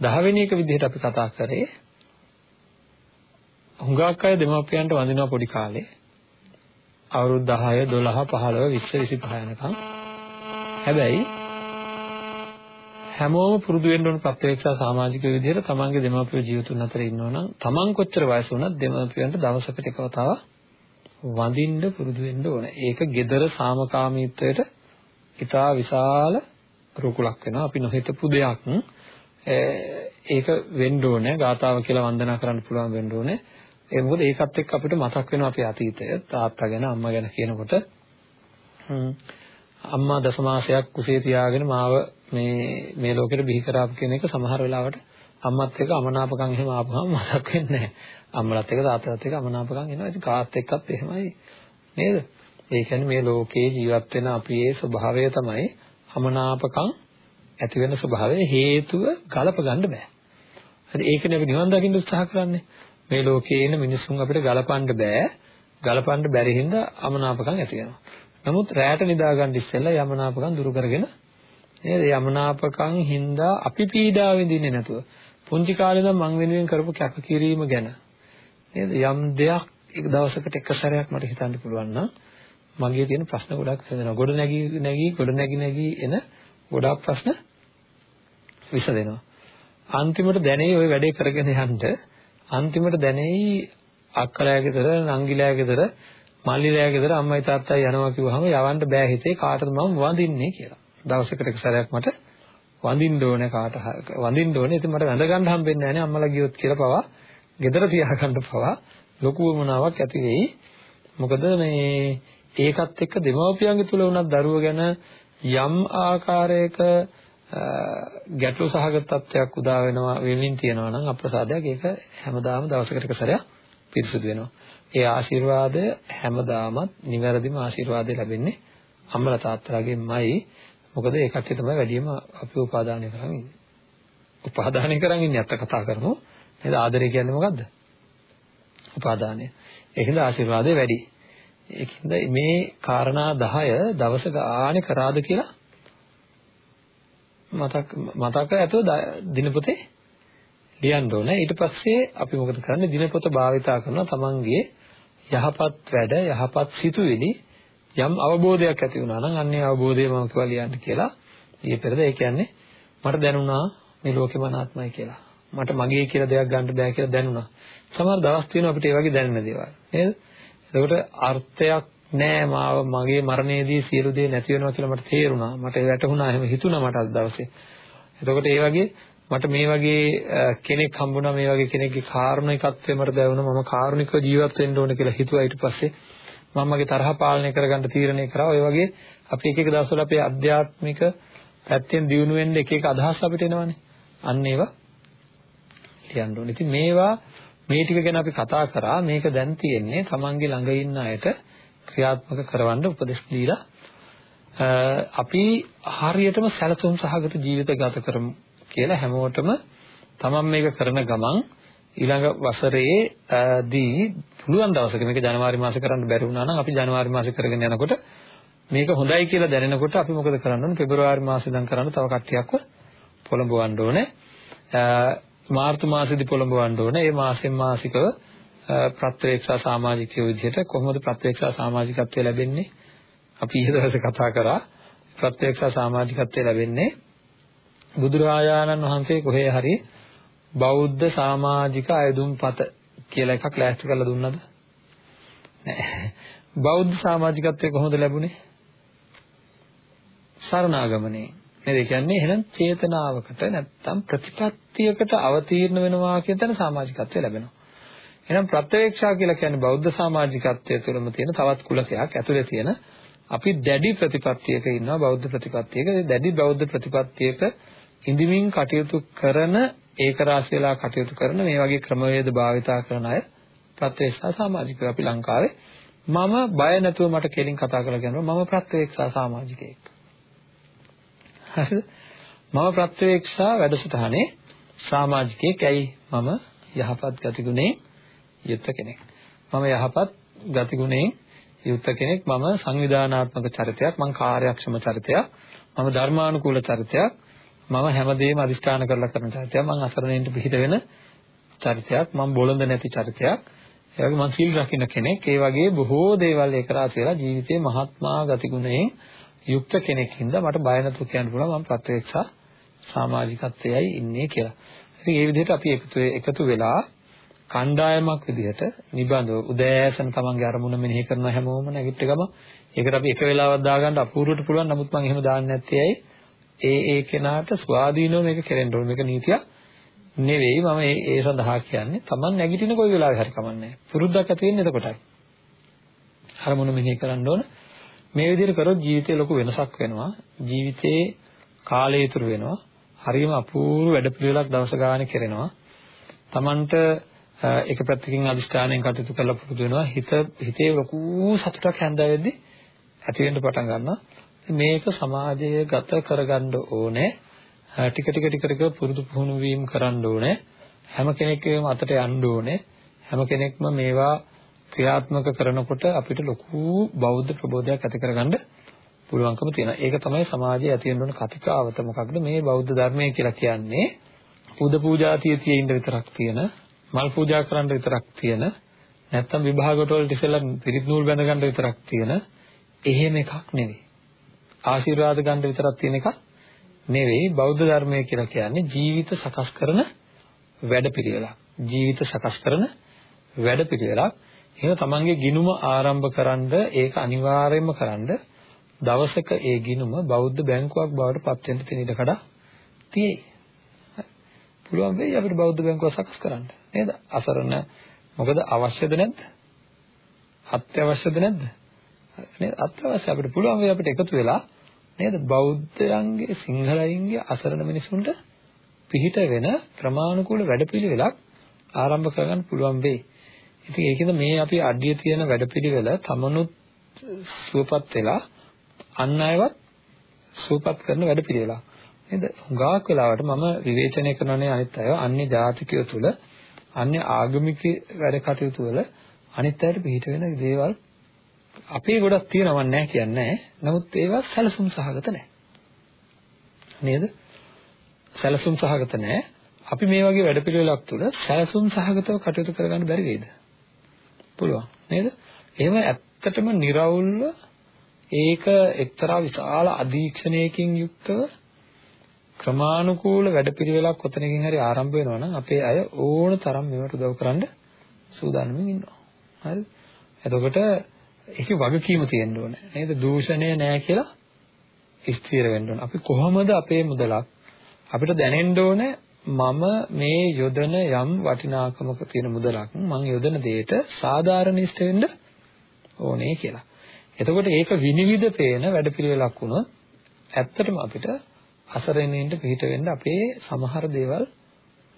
10 වෙනි එක විදිහට අපි කතා කරේ හුඟක් අය දෙමාපියන්ට වඳිනවා පොඩි කාලේ. අවුරුදු 10, 12, 15, 20, 25 යනකම්. හැබැයි හැමෝම පුරුදු වෙන්න ඕන ප්‍රත්‍යක්ෂ සමාජික විදිහට තමන්ගේ දෙමාපිය ජීවිතුන් අතර ඉන්නවා නම් තමන් කොච්චර වයස වුණත් දෙමාපියන්ට දවසකට එක වතාවක් වඳින්න පුරුදු වෙන්න ඕන. ඒක gedara සාමකාමීත්වයට ඉතා විශාල රුකුලක් වෙනවා. අපි නොහිතපු දෙයක් ඒක වෙන්න ඕනේ. ගාතාව කියලා වන්දනා කරන්න පුළුවන් වෙන්න ඕනේ. ඒ මොකද ඒකත් එක්ක අපිට මතක් වෙනවා අපේ අතීතය. තාත්තා ගැන අම්මා ගැන කියනකොට අම්මා දසමාසයක් කුසේ තියාගෙන මාව මේ මේ ලෝකෙට බිහි කරාපු කියන එක සමහර වෙලාවට අම්මත් එක්ක අමනාපකම් එහෙම ආපුවම මතක් වෙන්නේ නැහැ. අම්මලත් එක්ක තාත්තලත් එක්ක අමනාපකම් එනවා. ඉතින් කාත් එක්කත් එහෙමයි නේද? ඒ කියන්නේ මේ ලෝකේ ජීවත් වෙන අපි ඒ ස්වභාවය තමයි අමනාපකම් ඇති වෙන ස්වභාවය හේතුව ගලප ගන්න බෑ. හරි ඒකනේ අපි නිවන් දකින්න උත්සාහ කරන්නේ. මේ ලෝකේ ඉන්න මිනිසුන් අපිට ගලපන්න බෑ. ගලපන්න බැරි හින්දා අමනාපකම් ඇති වෙනවා. නමුත් රැයට නිදා ගන්න ඉස්සෙල්ලා යමනාපකම් දුරු කරගෙන නේද යමනාපකම් හින්දා අපි පීඩා විඳින්නේ නැතුව පුංචි කාලේ ඉඳන් මං වෙනුවෙන් කරපු කැපකිරීම ගැන නේද යම් දෙයක් එක දවසකට එක සැරයක් මට හිතන්න පුළුවන් නම් මගේ තියෙන ප්‍රශ්න ගොඩක් විසඳෙනවා. ගොඩ නැගී නැගී ගොඩ නැගී නැගී එන ගොඩාක් ප්‍රශ්න විසඳෙනවා. අන්තිමට දැනෙයි ওই වැඩේ කරගෙන යන්න අන්තිමට දැනෙයි අක්කලයා ගෙදර නංගිලයා ගෙදර මල්ලිලයා ගෙදර අම්මයි තාත්තයි යනවා කිව්වහම යවන්න බෑ හිතේ කාටද මම වඳින්නේ කියලා. දවසකට එක සැරයක් මට වඳින්න ඕනේ කාට වඳින්න ඕනේ. ඉතින් මට වැඳ ගන්න හම්බෙන්නේ නැහැ නේ අම්මලා ගියොත් කියලා පවා ගෙදර තියාගන්න පවා ලොකු වමනාවක් ඇති වෙයි. මොකද මේ ඒකත් එක්ක දෙමව්පියන්ගේ තුල වුණත් දරුව ගැන යම් ආකාරයක ගැටලු සහගත තත්ත්වයක් උදා වෙනවා වෙමින් තියෙනවා නම් අප්‍රසාදයක් ඒක හැමදාම දවසකට එක සැරයක් පිරිසුදු වෙනවා. ඒ ආශිර්වාදය හැමදාමත් නිවැරදිම ආශිර්වාදය ලැබෙන්නේ අම්මලා තාත්තලාගෙන්මයි. මොකද ඒ කට්ටිය තමයි වැඩිම අපි උපාදානය කරන් ඉන්නේ. උපාදානය කරන් ඉන්නේ අත්ත කතා කරමු. නේද? ආදරය කියන්නේ මොකද්ද? උපාදානය. ඒකින්ද ආශිර්වාදය වැඩි. ඒකින්ද මේ කාරණා 10 දවස ගානේ කරාද කියලා මතක මතක ඇතුව දිනපොතේ ලියන්න ඕනේ. ඊට පස්සේ අපි මොකද කරන්නේ? දිනපොත භාවිතා කරනවා තමන්ගේ යහපත් වැඩ යහපත් සිතුවිලි යම් අවබෝධයක් ඇති වුණා නම් අන්නේ අවබෝධය මම කියලා ලියන්න කියලා. ඊයේ පෙරද ඒ කියන්නේ මට දැනුණා මේ ලෝකෙම අනාත්මයි කියලා. මට මගේ කියලා දෙයක් ගන්න බෑ කියලා දැනුණා. සමහර දවස් තියෙනවා අපිට ඒ වගේ දැනෙන දේවල්. නේද? එතකොට අර්ථයක් නෑ මාව මගේ මරණයේදී සියලු දේ නැති වෙනවා කියලා මට තේරුණා. මට ඒ වැටහුණා. එහෙම හිතුණා මට අද දවසේ. එතකොට ඒ වගේ මට මේ වගේ කෙනෙක් හම්බුණා. මේ වගේ කෙනෙක්ගේ කාරුණිකත්වය මට දැනුණා. මම කාරුණිකව ජීවත් වෙන්න ඕන කියලා හිතුවා ඊට පස්සේ. මම මගේ තරහ පාලනය කරගන්න තීරණය කරා. ඔය වගේ අපි එක එක දවස්වල අපේ අධ්‍යාත්මික පැත්තෙන් දියුණු වෙන්න එක එක අදහස් අපිට එනවනේ. අන්න ඒවා ලියන්න ඕනේ. ඉතින් මේවා මේ ටික ගැන අපි කතා කරා. මේක දැන් තියෙන්නේ Tamange ළඟ ඉන්න අයට ක්‍රියාත්මක කරවන්න උපදෙස් දීලා. අපි හරියටම සැලසුම් සහගත ජීවිත ගත කරමු කියලා හැමෝටම තමන් මේක කරන ගමන් ඊළඟ වසරේ දී පුළුවන් දවසක මේක ජනවාරි මාසේ කරන්න බැරි වුණා නම් අපි ජනවාරි මාසේ කරගෙන යනකොට මේක හොඳයි කියලා දැනෙනකොට අපි මොකද කරන්න ඕනේ? පෙබරවාරි මාසේ ඉඳන් කරන්න තව කට්ටියක්ව පොළඹවන්න ඕනේ. මාර්තු මාසෙදි පොළඹවන්න ඕනේ. ඒ මාසෙන් මාසිකව ප්‍රත්‍යක්ෂ සමාජිකයෝ විදිහට කොහොමද ප්‍රත්‍යක්ෂ සමාජිකත්වය ලැබෙන්නේ? අපි ඊයේ දවසේ කතා කරා. ප්‍රත්‍යක්ෂ සමාජිකත්වය ලැබෙන්නේ බුදුරජාණන් වහන්සේ කොහේ හරි බෞද්ධ සමාජික අයදුම්පත කියලා එකක් ලෑස්ති කරලා දුන්නද? නෑ. බෞද්ධ සමාජිකත්වය කොහොමද ලැබුණේ? සරණාගමනේ. නේද? ඒ කියන්නේ එහෙනම් චේතනාවකට නැත්තම් ප්‍රතිපත්තියකට අවතීර්ණ වෙනවා කියන තැන සමාජිකත්වය ලැබෙනවා. එහෙනම් ප්‍රත්‍යවේක්ෂා කියලා කියන්නේ බෞද්ධ සමාජිකත්වයේ තුළම තියෙන තවත් කුලකයක් ඇතුලේ තියෙන අපි දැඩි ප්‍රතිපත්තියක ඉන්නවා බෞද්ධ ප්‍රතිපත්තියක. දැඩි බෞද්ධ ප්‍රතිපත්තියක ඉඳිමින් කටයුතු කරන ඒක රාශියලා කටයුතු කරන මේ වගේ ක්‍රමවේද භාවිතා කරන අය ප්‍රත්‍යක්ෂා සමාජිකයෝ අපි ලංකාවේ මම බය නැතුව මට කෙලින් කතා කරලා කියනවා මම ප්‍රත්‍යක්ෂා සමාජිකයෙක්. හරිද? මම ප්‍රත්‍යක්ෂා වැඩසටහනේ සමාජිකයෙක්. ඇයි මම යහපත් ගතිගුණේ යුක්ත කෙනෙක්. මම යහපත් ගතිගුණේ යුක්ත කෙනෙක්. මම සංවිධානාත්මක චරිතයක්. මම කාර්යක්ෂම චරිතයක්. මම ධර්මානුකූල චරිතයක්. මම හැමදේම අදිෂ්ඨාන කරලා කරන චරිතයක්. මම අසරණයින්ට පිහිට වෙන චරිතයක්. මම බොළඳ නැති චරිතයක්. ඒ වගේ මම සීල් රකින්න කෙනෙක්. ඒ වගේ බොහෝ දේවල් එක රාශි වෙලා ජීවිතේ මහත්මා ගතිගුණයෙන් යුක්ත කෙනෙක් හින්දා මට බය නැතුව කියන්න පුළුවන් මම ප්‍රත්‍යක්ෂ සමාජිකත්වයයි ඉන්නේ කියලා. ඉතින් ඒ විදිහට අපි එකතු එකතු වෙලා කණ්ඩායමක් විදිහට නිබඳව උදෑසන තමන්ගේ අරමුණ මෙනෙහි කරන හැමෝම නැගිට ගම ඒකට අපි එක වෙලාවක් දාගන්න අපූර්වට පුළුවන් නමුත් මම එහෙම දාන්නේ නැත්තේ ඇයි ඒ ඒ කෙනාට ස්වාධීනව මේක කෙරෙන්න ඕනේ. මේක නීතියක් නෙවෙයි. මම ඒ ඒ සඳහා කියන්නේ තමන් නැගිටින කොයි වෙලාවෙ හරි කමන්නේ පුරුද්දක් ඇති වෙන්නේ එතකොටයි. අරමුණ මෙනෙහි කරන්න ඕන? මේ විදිහට කරොත් ජීවිතේ ලොකු වෙනසක් වෙනවා. ජීවිතේ කාලය ඉතුරු වෙනවා. හරියම අපූර්ව වැඩපිළිවෙලක් දවස ගානේ කරනවා. තමන්ට එක පැත්තකින් අදිස්ථානයෙන් කටයුතු කරලා පුරුදු වෙනවා. හිත හිතේ ලොකු සතුටක් හැන්දෑවෙද්දි ඇති වෙන්න පටන් ගන්නවා. මේක සමාජය ගත කරගන්න ඕනේ ටික ටික ටික ටික පුරුදු පුහුණු වීම කරන්න ඕනේ හැම කෙනෙක්ගේම අතට යන්න ඕනේ හැම කෙනෙක්ම මේවා ක්‍රියාත්මක කරනකොට අපිට ලොකු බෞද්ධ ප්‍රබෝධයක් ඇති කරගන්න පුළුවන්කම තියෙනවා. ඒක තමයි සමාජයේ ඇති වෙන කතිකාවත මොකක්ද මේ බෞද්ධ ධර්මය කියලා කියන්නේ. පුද පූජා තියතියේ ඉඳ විතරක් තියෙන මල් පූජා කරන්න විතරක් තියෙන නැත්තම් විභාගයට වලට ඉස්සෙල්ලා පිරිත් නූල් බැඳ ගන්න විතරක් තියෙන එහෙම එකක් නෙවෙයි. ආශිර්වාද ගන්න විතරක් තියෙන එකක් නෙවෙයි බෞද්ධ ධර්මය කියලා කියන්නේ ජීවිත සකස් කරන වැඩපිළිවෙලක්. ජීවිත සකස් කරන වැඩපිළිවෙලක්. එහෙනම් තමන්ගේ ගිනුම ආරම්භ කරන්න ඒක අනිවාර්යයෙන්ම කරන්න දවසක ඒ ගිනුම බෞද්ධ බැංකුවක් බවට පත් වෙන්න තියෙන ඉඩකඩ තියෙයි. පුළුවන් වෙයි අපිට බෞද්ධ බැංකුවක් සකස් කරන්න. නේද? අසරණ මොකද අවශ්‍යද නැද්ද? අත්‍යවශ්‍යද නැද්ද? නේද? අත්‍යවශ්‍ය අපිට පුළුවන් වෙයි අපිට එකතු වෙලා නේද? බෞද්ධයන්ගේ සිංහලයින්ගේ අසරණ මිනිසුන්ට පිහිට වෙන ක්‍රමානුකූල වැඩපිළිවෙලක් ආරම්භ කරගන්න පුළුවන් වෙයි. ඉතින් ඒකෙන්ද මේ අපි අඩිය තියෙන වැඩපිළිවෙල තමනුත් සුවපත් වෙලා අන් අයවත් සුවපත් කරන වැඩපිළිවෙලක්. නේද? හුඟක් වෙලාවට මම විවේචනය කරනනේ අනිත් අය අන්‍ය ජාතිකයෝ තුල අන්‍ය ආගමික වැඩ කටයුතු වල අනිත් අයට පිට වෙන දේවල් අපේ ගොඩක් තියෙනව නැහැ කියන්නේ නමුත් ඒවා සැලසුම් සහගත නැහැ. නේද? සැලසුම් සහගත නැහැ. අපි මේ වගේ වැඩපිළිවෙලක් තුල සැලසුම් සහගතව කටයුතු කරගන්න බැරි වේද? පුළුවන් නේද? එහෙම ඇත්තටම निराවුල්ව ඒක එක්තරා විශාල අධීක්ෂණයකින් යුක්තව ක්‍රමානුකූල වැඩපිළිවෙලක් කොතනකින් හරි ආරම්භ වෙනවා නම් අපේ අය ඕන තරම් මේවට උදව් කරන්න සූදානම්ින් ඉන්නවා. හරිද? එතකොට ඒකේ වගකීම තියෙන්න ඕනේ. නේද? දූෂණය නෑ කියලා ස්ථිර වෙන්න ඕනේ. අපි කොහොමද අපේ මුදලක් අපිට දැනෙන්න ඕනේ මම මේ යොදන යම් වටිනාකමක තියෙන මුදලක් මම යොදන දෙයට සාධාරණීෂ්ඨ වෙන්න ඕනේ කියලා. එතකොට ඒක විනිවිද පේන වැඩපිළිවෙලක් වුණොත් ඇත්තටම අපිට අසරණයින්ට පිට වෙන්න අපේ සමහර දේවල්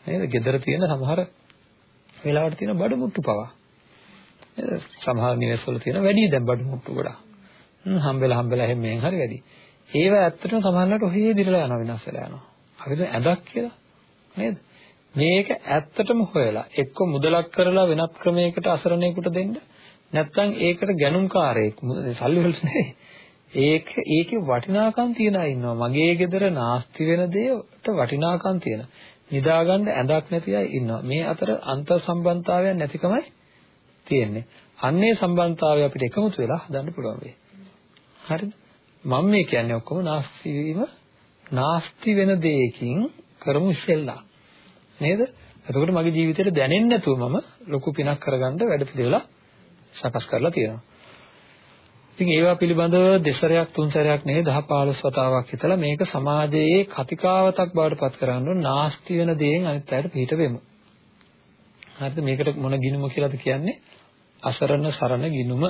නේද? gedara තියෙන සමහර වෙලාවට තියෙන බඩු මුට්ටු පවා. නේද? සමහර නිවෙස්වල තියෙන වැඩි දැන් බඩු මුට්ටු ගොඩක්. හ්ම් හම්බෙලා හම්බෙලා එහෙම මෙහෙන් හරි වැඩි. ඒවා ඇත්තටම සමහරවිට ඔහේ දිරලා යනවා විනාශ වෙලා යනවා. අපිට ඇඳක් කියලා නේද? මේක ඇත්තටම හොයලා එක්ක මුදලක් කරලා වෙනත් ක්‍රමයකට අසරණයෙකුට දෙන්න නැත්නම් ඒකට ගැනුම්කාරයෙක් සල්ලි වලට නෙවෙයි ඒක ඒකේ වටිනාකම් තියන අය ඉන්නවා. මගේ ගෙදර නාස්ති වෙන දේට වටිනාකම් තියෙන. නිදාගන්න ඇඳක් නැති අය ඉන්නවා. මේ අතර අන්තර් සම්බන්ධතාවයක් නැතිකමයි තියෙන්නේ. අන්නේ සම්බන්ධතාවය අපිට එකමුතු වෙලා හදන්න පුළුවන් වෙයි. හරිද? මම මේ කියන්නේ ඔක්කොම නාස්ති වීම නාස්ති වෙන දෙයකින් කරමු ඉස්සෙල්ලා. නේද? එතකොට මගේ ජීවිතේට දැනෙන්නේ නැතුව මම ලොකු පිනක් කරගන්න වැඩ පිළිවෙලා සකස් කරලා තියෙනවා. ඉතින් ඒවා පිළිබඳව දෙසරයක් තුන් සැරයක් නෙවෙයි 10 15 වතාවක් හිතලා මේක සමාජයේ කතිකාවතක් බවට පත් කරන්න ඕන නාස්ති වෙන දේෙන් අනිත් අයට පිට වෙමු. හරිද මේකට මොන ගිනුම කියලාද කියන්නේ? අසරණ සරණ ගිනුම.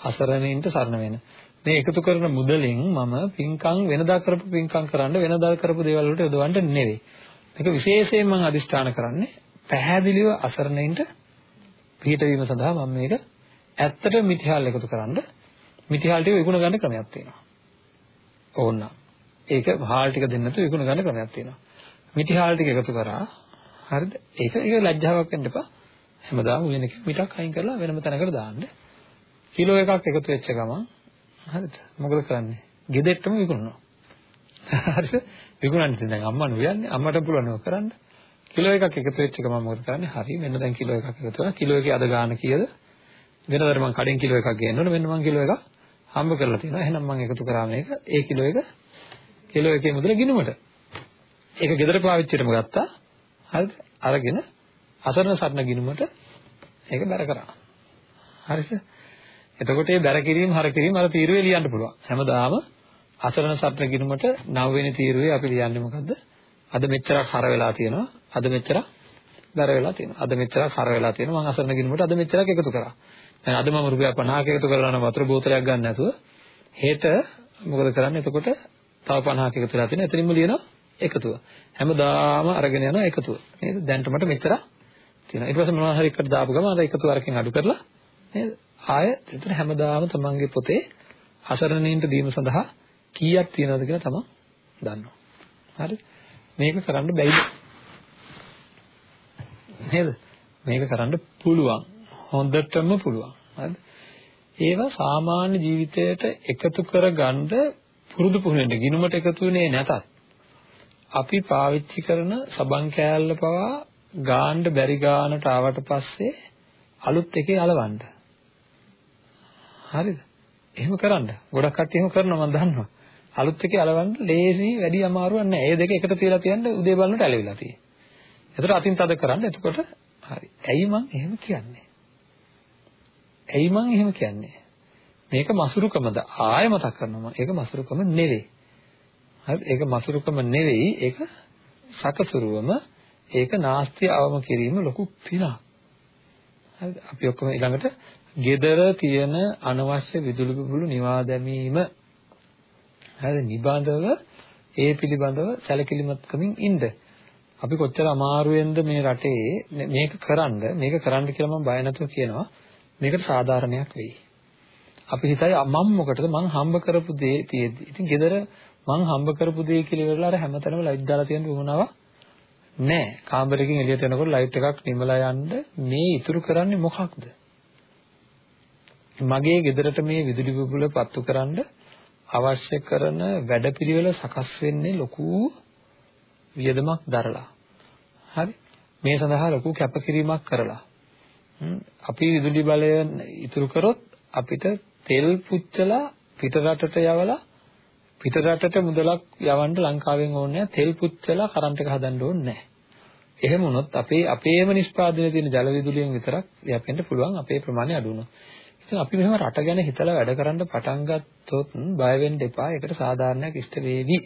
අසරණයින්ට සරණ වෙන. මේ එකතු කරන මුදලෙන් මම පින්කම් වෙනදා කරපු පින්කම් කරන්න වෙනදා කරපු දේවල් වලට යොදවන්න නෙවෙයි. මේක විශේෂයෙන් මම අදිෂ්ඨාන කරන්නේ පැහැදිලිව අසරණයින්ට පිට වීම සඳහා මම මේක ඇත්තට මිටිහාල් එකතු කරන්න මිටිහාල් ටික විකුණ ගන්න ක්‍රමයක් තියෙනවා. ඕන්න. ඒක හාල් ටික දෙන්න නැතුව විකුණ ගන්න ක්‍රමයක් තියෙනවා. මිටිහාල් ටික එකතු කරා හරිද? ඒක ඒක ලැජ්ජාවක් වෙන්න එපා. හැමදාම උයන එක මිටක් අයින් කරලා වෙනම තැනකට දාන්න. කිලෝ එකක් එකතු වෙච්ච ගමන් හරිද? මොකද කරන්නේ? ගෙදෙට්ටම විකුණනවා. හරිද? විකුණන්න ඉතින් දැන් අම්මා නුයන්නේ අම්මට පුළුවන් ඒක කරන්න. කිලෝ එකක් එකතු වෙච්ච ගමන් මොකද කරන්නේ? හරි මෙන්න දැන් කිලෝ එකක් එකතු වෙනවා. කිලෝ එකේ අද ගාන කීයද? වෙනදට මම කඩෙන් කිලෝ එකක් ගේනවනේ මෙන්න මම කිලෝ එකක් හම්බ කරලා තියෙනවා. එහෙනම් මම එකතු කරා මේක ඒ කිලෝ එක කිලෝ එකේ මුදල ගිනුමට. ඒක ගෙදර පාවිච්චියටම ගත්තා. හරිද? අරගෙන අසරණ සරණ ගිනුමට ඒක බැර කරා. හරිද? එතකොට මේ බැර කිරීම හර කිරීම අර තීරුවේ ලියන්න පුළුවන්. හැමදාම අසරණ සරණ ගිනුමට 9 වෙනි තීරුවේ අපි ලියන්නේ මොකද්ද? අද මෙච්චරක් හර වෙලා තියෙනවා. අද මෙච්චරක් බැර වෙලා තියෙනවා. අද මෙච්චරක් හර වෙලා තියෙනවා. මම අසරණ ගිනුමට අද මෙච්චරක් එකතු කරා. දැන් අද මම රුපියල් 50ක එකතු කරලා නම් වතුර බෝතලයක් ගන්න නැතුව හෙට මොකද කරන්නේ? එතකොට තව 50ක එකතු වෙලා තියෙනවා. එතනින්ම ලියනවා එකතුව. හැමදාම අරගෙන යනවා එකතුව. නේද? දැන්ට මට මෙච්චර තියෙනවා. ඊට පස්සේ මොනවා හරි එකට දාපු ගමන් අර එකතු අරකින් අඩු කරලා නේද? ආය එතන හැමදාම තමන්ගේ පොතේ අසරණීන්ට දීම සඳහා කීයක් තියෙනවද කියලා තමන් දන්නවා. හරි? මේක කරන්න බැයිද? නේද? මේක කරන්න පුළුවන්. හොඳටම පුළුවන්. හරිද? ඒවා සාමාන්‍ය ජීවිතයට එකතු කරගන්න පුරුදු පුහුණු වෙන්න. ගිනුමට එකතු වෙන්නේ නැතත් අපි පාවිච්චි කරන සබන් කෑල්ල පවා ගාන්න බැරි ගානට ආවට පස්සේ අලුත් එකේ අලවන්න. හරිද? එහෙම කරන්න. ගොඩක් කට්ටිය එහෙම කරනවා මම දන්නවා. අලුත් එකේ අලවන්න ලේසි වැඩි අමාරුවක් නැහැ. ඒ දෙක එකට තියලා තියන්න උදේ බලනට ඇලවිලා තියෙන්නේ. එතකොට අතින් තද කරන්න. එතකොට හරි. ඇයි මං එහෙම කියන්නේ? ඇයි මං එහෙම කියන්නේ? මේක මසුරුකමද? ආයෙ මතක් කරනවා. ඒක මසුරුකම නෙවෙයි. හරි ඒක මසුරුකම නෙවෙයි ඒක සකසුරුවම ඒක නාස්තිය අවම කිරීම ලොකු පිනක්. හරිද? අපි ඔක්කොම ඊළඟට gedara තියෙන අනවශ්‍ය විදුලි බුබුලු නිවා දැමීම. හරිද? නිබඳව ඒ පිළිබඳව සැලකිලිමත්කමින් ඉන්න. අපි කොච්චර අමාරුවෙන්ද මේ රටේ මේක කරන්න මේක කරන්න කියලා මම බය නැතුව කියනවා. මේකට සාධාරණයක් වෙයි. අපි හිතයි මම මොකටද? මං හම්බ කරපු දේ තියෙද්දි ඉතින් gedara මං හම්බ කරපු දේ කියලා ඉවරලා අර හැමතැනම ලයිට් දාලා තියෙන වුණාවක් නෑ. කාමරයකින් එළියට එනකොට ලයිට් එකක් නිමලා යන්න මේ ඉතුරු කරන්නේ මොකක්ද? මගේ ගෙදරට මේ විදුලි බුබුල පත්තු කරන්න අවශ්‍ය කරන වැඩපිළිවෙල සකස් වෙන්නේ ලොකු වියදමක් දරලා. හරි? මේ සඳහා ලොකු කැපකිරීමක් කරලා. අපි විදුලි බලය ඉතුරු කරොත් අපිට තෙල් පුච්චලා පිට රටට යවලා පිට රටට මුදලක් යවන්න ලංකාවෙන් ඕනේ තෙල් පුච්චලා කරන්ට් එක හදන්න ඕනේ නැහැ. එහෙම වුණොත් අපේ අපේම නිෂ්පාදනයේ තියෙන ජල විදුලියෙන් විතරක් යැපෙන්න පුළුවන් අපේ ප්‍රමාණය අඩු වෙනවා. ඉතින් අපි මෙහෙම රට ගැන හිතලා වැඩ කරන්න පටන් ගත්තොත් බය වෙන්න එපා. ඒකට සාධාරණයක් ඉෂ්ට වේවි.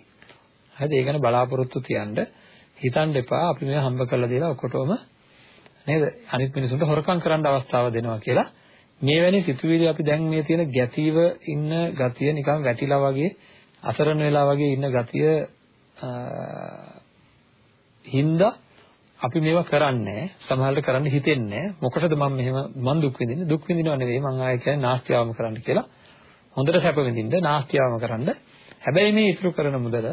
හරිද? ඒ ගැන බලාපොරොත්තු තියන්න හිතන්න එපා. අපි මේ හම්බ කරලා දීලා ඔකොටම නේද? අනිත් මිනිසුන්ට හොරකම් කරන්න අවස්ථාව දෙනවා කියලා මේ වැනි සිතුවිලි අපි දැන් මේ තියෙන ගැතිව ඉන්න ගතිය නිකන් වැටිලා වගේ අසරණ වෙලා වගේ ඉන්න ගතිය හින්දා අපි මේවා කරන්නේ සමහරවිට කරන්න හිතෙන්නේ මොකටද මම මෙහෙම මම දුක් විඳින්නේ? දුක් විඳිනව නෙවෙයි. මම ආයෙ කියන්නේ නාස්තියවම කරන්න කියලා. හොඳට සැප විඳින්න නාස්තියවම කරන්න. හැබැයි මේ ඉතුරු කරන මුදල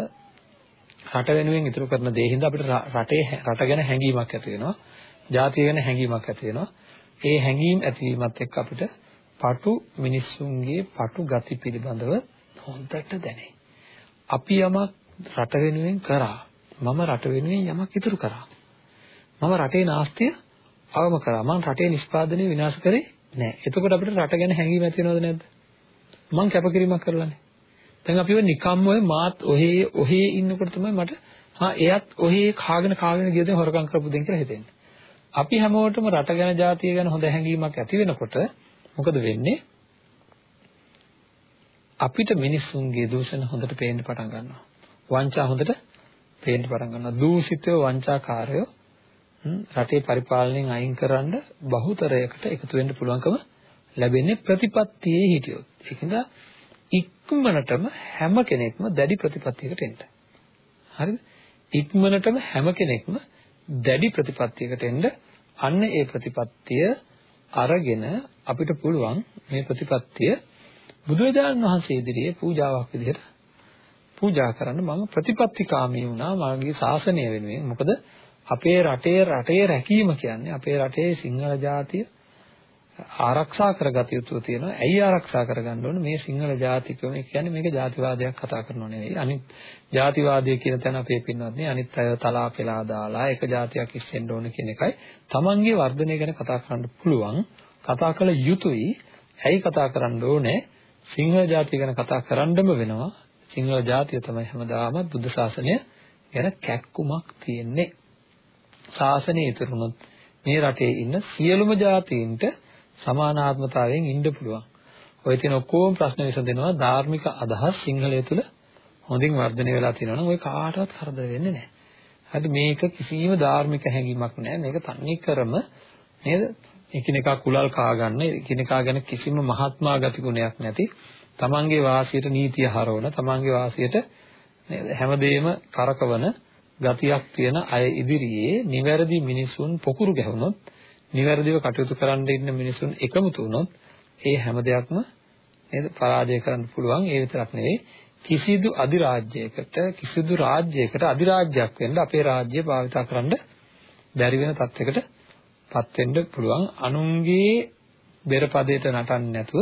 රට වෙනුවෙන් ඉතුරු කරන දේ හින්දා අපිට රටේ රට ගැන හැඟීමක් ඇති වෙනවා. ජාතිය ගැන හැඟීමක් ඇති වෙනවා. ඒ හැඟීම් ඇතිවීමත් එක්ක අපිට පටු මිනිස්සුන්ගේ පටු ගති පිළිබඳව හොඳට දැනේ. අපි යමක් රට වෙනුවෙන් කරා. මම රට වෙනුවෙන් යමක් ඉතුරු කරා. මම රටේ නාස්තිය අවම කරා. මම රටේ නිෂ්පාදනය විනාශ කරේ නැහැ. එතකොට අපිට රට ගැන හැඟීම ඇති වෙනවද නැද්ද? මං කැපකිරීමක් කරලානේ. දැන් අපිව නිකම්ම ඔය මාත් ඔහේ ඔහේ ඉන්නකොට තමයි මට හා එයත් ඔහේ කාගෙන කාගෙන ගියද හොරකම් කරපු දෙන් කියලා හිතෙන්නේ. අපි හැමෝටම රට ගැන ජාතිය ගැන හොඳ හැඟීමක් ඇති වෙනකොට මොකද වෙන්නේ? අපිට මිනිස්සුන්ගේ දූෂණ හොඳට පේන්න පටන් ගන්නවා. වංචා හොඳට පේන්න පටන් ගන්නවා. දූෂිතව වංචාකාරයෝ රටේ පරිපාලනයෙන් අයින් කරන්න බහුතරයකට එකතු වෙන්න පුළුවන්කම ලැබෙන්නේ ප්‍රතිපත්තියේ හිටියොත්. ඒකින්ද ඉක්මනටම හැම කෙනෙක්ම දැඩි ප්‍රතිපත්තියකට එන්න. හරිද? ඉක්මනටම හැම කෙනෙක්ම දැඩි ප්‍රතිපත්තියකට එන්න අන්න ඒ ප්‍රතිපත්තිය අරගෙන අපිට පුළුවන් මේ ප්‍රතිපත්තිය බුදුරජාණන් වහන්සේ ඉදිරියේ පූජාවක් විදිහට පූජා කරන්න මම ප්‍රතිපත්තිකාමී වුණා මාගේ ශාසනය වෙනුවෙන්. මොකද අපේ රටේ රටේ රැකීම කියන්නේ අපේ රටේ සිංහල ජාතිය ආරක්ෂා කරගත යුතු තියෙනවා. ඇයි ආරක්ෂා කරගන්න ඕන? මේ සිංහල ජාතිකයෝ මේ කියන්නේ මේක ජාතිවාදයක් කතා කරනව නෙවෙයි. අනිත් ජාතිවාදය කියන තැන අපේ පින්වත්නි අනිත් අය තලා පෙලා දාලා එක ජාතියක් ඉස්සෙන්න ඕන කියන එකයි. Tamanගේ වර්ධනය ගැන කතා කරන්න පුළුවන්. කතා කළ යුතුයි. ඇයි කතා කරන්න ඕනේ? සිංහල ජාතිය ගැන කතා කරන්නම වෙනවා. සිංහල ජාතිය තමයි හැමදාම බුද්ධ ශාසනය ගැන කැක්කුමක් තියෙන්නේ. ශාසනය ඉතුරුනොත් මේ රටේ ඉන්න සියලුම ජාතීන්ට සමානාත්මතාවයෙන් ඉන්න පුළුවන්. ඔය තියෙන ඔක්කොම ප්‍රශ්න විසඳෙනවා ධාර්මික අදහස් සිංහලයේ තුල හොඳින් වර්ධනය වෙලා තියෙනවා නම් ඔය කාටවත් කරදර වෙන්නේ නැහැ. හරි මේක කිසිම ධාර්මික හැඟීමක් නැහැ. මේක තනි කරම නේද? එකිනෙකා කුලල් කා ගන්න, එකිනෙකා ගැන කිසිම මහත්මා ගති ගුණයක් නැති, තමන්ගේ වාසියට නීතිය හරවන, තමන්ගේ වාසියට නේද හැමදේම කරකවන ගතියක් තියෙන අය ඉදිරියේ නිවැරදි මිනිසුන් පොකුරු ගැහුනොත් නිවැරදිව කටයුතු කරන්න ඉන්න මිනිසුන් එකමුතු වුණොත් ඒ හැම දෙයක්ම නේද පරාජය කරන්න පුළුවන්. ඒ විතරක් නෙවෙයි කිසිදු අධිරාජ්‍යයකට කිසිදු රාජ්‍යයකට අධිරාජ්‍යයක් වෙන්න අපේ රාජ්‍යය භාවිතා කරන්න බැරි වෙන තත්යකට පත් වෙන්න පුළුවන් අනුන්ගේ බෙරපදයට නටන්නේ නැතුව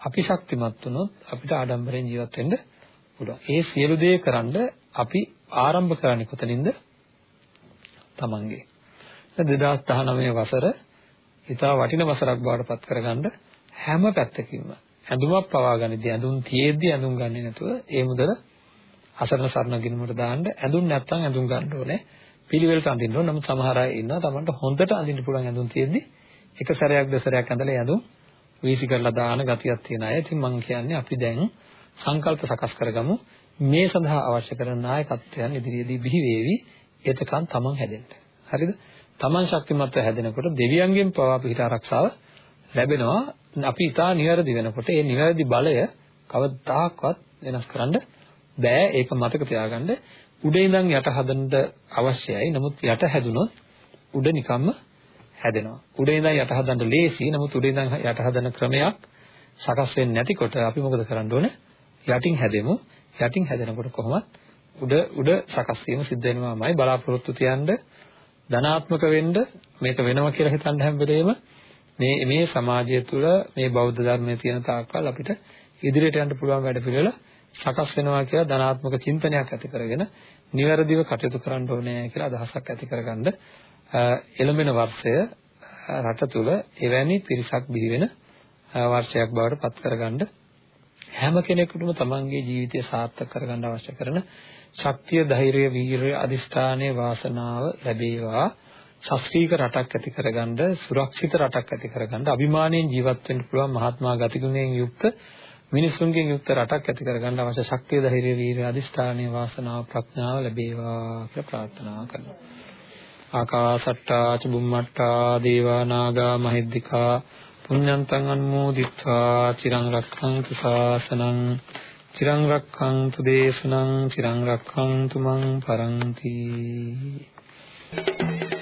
අපි ශක්තිමත් වුණොත් අපිට ආඩම්බරෙන් ජීවත් වෙන්න පුළුවන්. ඒ සියලු දේ කරන්න අපි ආරම්භ කරන්නේ කොතනින්ද? තමන්ගේ. 2019 වසර ඉතා වටින වසරක් බවට පත් කරගන්න හැම පැත්තකින්ම ඇඳුමක් පවා ගනිද්දී ඇඳුම් තියෙද්දි ඇඳුම් ගන්නෙ නැතුව ඒ මුදල අසරණ සරණ ගිණුමට දාන්න ඇඳුම් නැත්තම් ඇඳුම් ගන්න ඕනේ පිළිවෙලට අඳින්න ඕන නමුත් සමහර අය ඉන්නවා Tamanට හොඳට අඳින්න පුළුවන් ඇඳුම් තියෙද්දි එක සැරයක් දෙසරයක් ඇඳලා ඇඳුම් වීසි කරලා දාන ගතියක් තියෙන අය. ඉතින් මම කියන්නේ අපි දැන් සංකල්ප සකස් කරගමු මේ සඳහා අවශ්‍ය කරන නායකත්වයන් ඉදිරියේදී බිහි වේවි එතකන් තමන් හැදෙන්න. හරිද? තමන් ශක්තිමත්ව හැදෙනකොට දෙවියන්ගෙන් පවා පිට ආරක්ෂාව ලැබෙනවා. අපි ඊටා නිවැරදි වෙනකොට ඒ නිවැරදි බලය කවදාකවත් වෙනස් කරන්න බෑ. ඒක මතක තියාගන්න. උඩ ඉඳන් යට හදන්න අවශ්‍යයි. නමුත් යට හැදුනොත් උඩ නිකම්ම හැදෙනවා. උඩ ඉඳන් යට හදන්න ලේසි. නමුත් උඩ ඉඳන් යට හදන ක්‍රමයක් සකස් වෙන්නේ නැතිකොට අපි මොකද කරන්න ඕනේ? යටින් හැදෙමු. යටින් හැදෙනකොට කොහොමත් උඩ උඩ සකස් වීම සිද්ධ වෙනවාමයි බලාපොරොත්තු තියන්නේ ධනාත්මක වෙන්න මේක වෙනවා කියලා හිතන්න හැම වෙලේම මේ මේ සමාජය තුළ මේ බෞද්ධ ධර්මයේ තියෙන තාක්කල් අපිට ඉදිරියට යන්න පුළුවන් වැඩ පිළිවෙල සකස් වෙනවා කියලා ධනාත්මක චින්තනයක් ඇති කරගෙන නිවැරදිව කටයුතු කරන්න ඕනේ කියලා අදහසක් ඇති කරගන්න එළඹෙන වර්ෂය රට තුළ එවැනි පිරිසක් බිහි වෙන වර්ෂයක් බවට පත් කරගන්න හැම කෙනෙකුටම තමන්ගේ ජීවිතය සාර්ථක කරගන්න අවශ්‍ය කරන ශක්තිය, ධෛර්යය, වීරිය, අදිෂ්ඨානයේ වාසනාව ලැබේවා. ශාස්ත්‍රීය රටක් ඇති කරගන්න, සුරක්ෂිත රටක් ඇති කරගන්න, අභිමාණයෙන් ජීවත් වෙන්න පුළුවන් මහත්මා ගතිගුණයෙන් යුක්ත මිනිසුන්ගෙන් යුක්ත රටක් ඇති කරගන්න අවශ්‍ය ශක්තිය, ධෛර්යය, වීරිය, අදිෂ්ඨානයේ වාසනාව, ප්‍රඥාව ලැබේවා කියලා ප්‍රාර්ථනා කරනවා. ආකාසට්ටා චුම්මට්ටා දේවා නාග මහිද්దికා පුඤ්ඤන්තං අනුමෝදිත්වා චිරං රක්ඛන්තු ශාසනං චිරං රක්ඛන්තු දේශනං චිරං රක්ඛන්තු මං පරන්ති Thank you.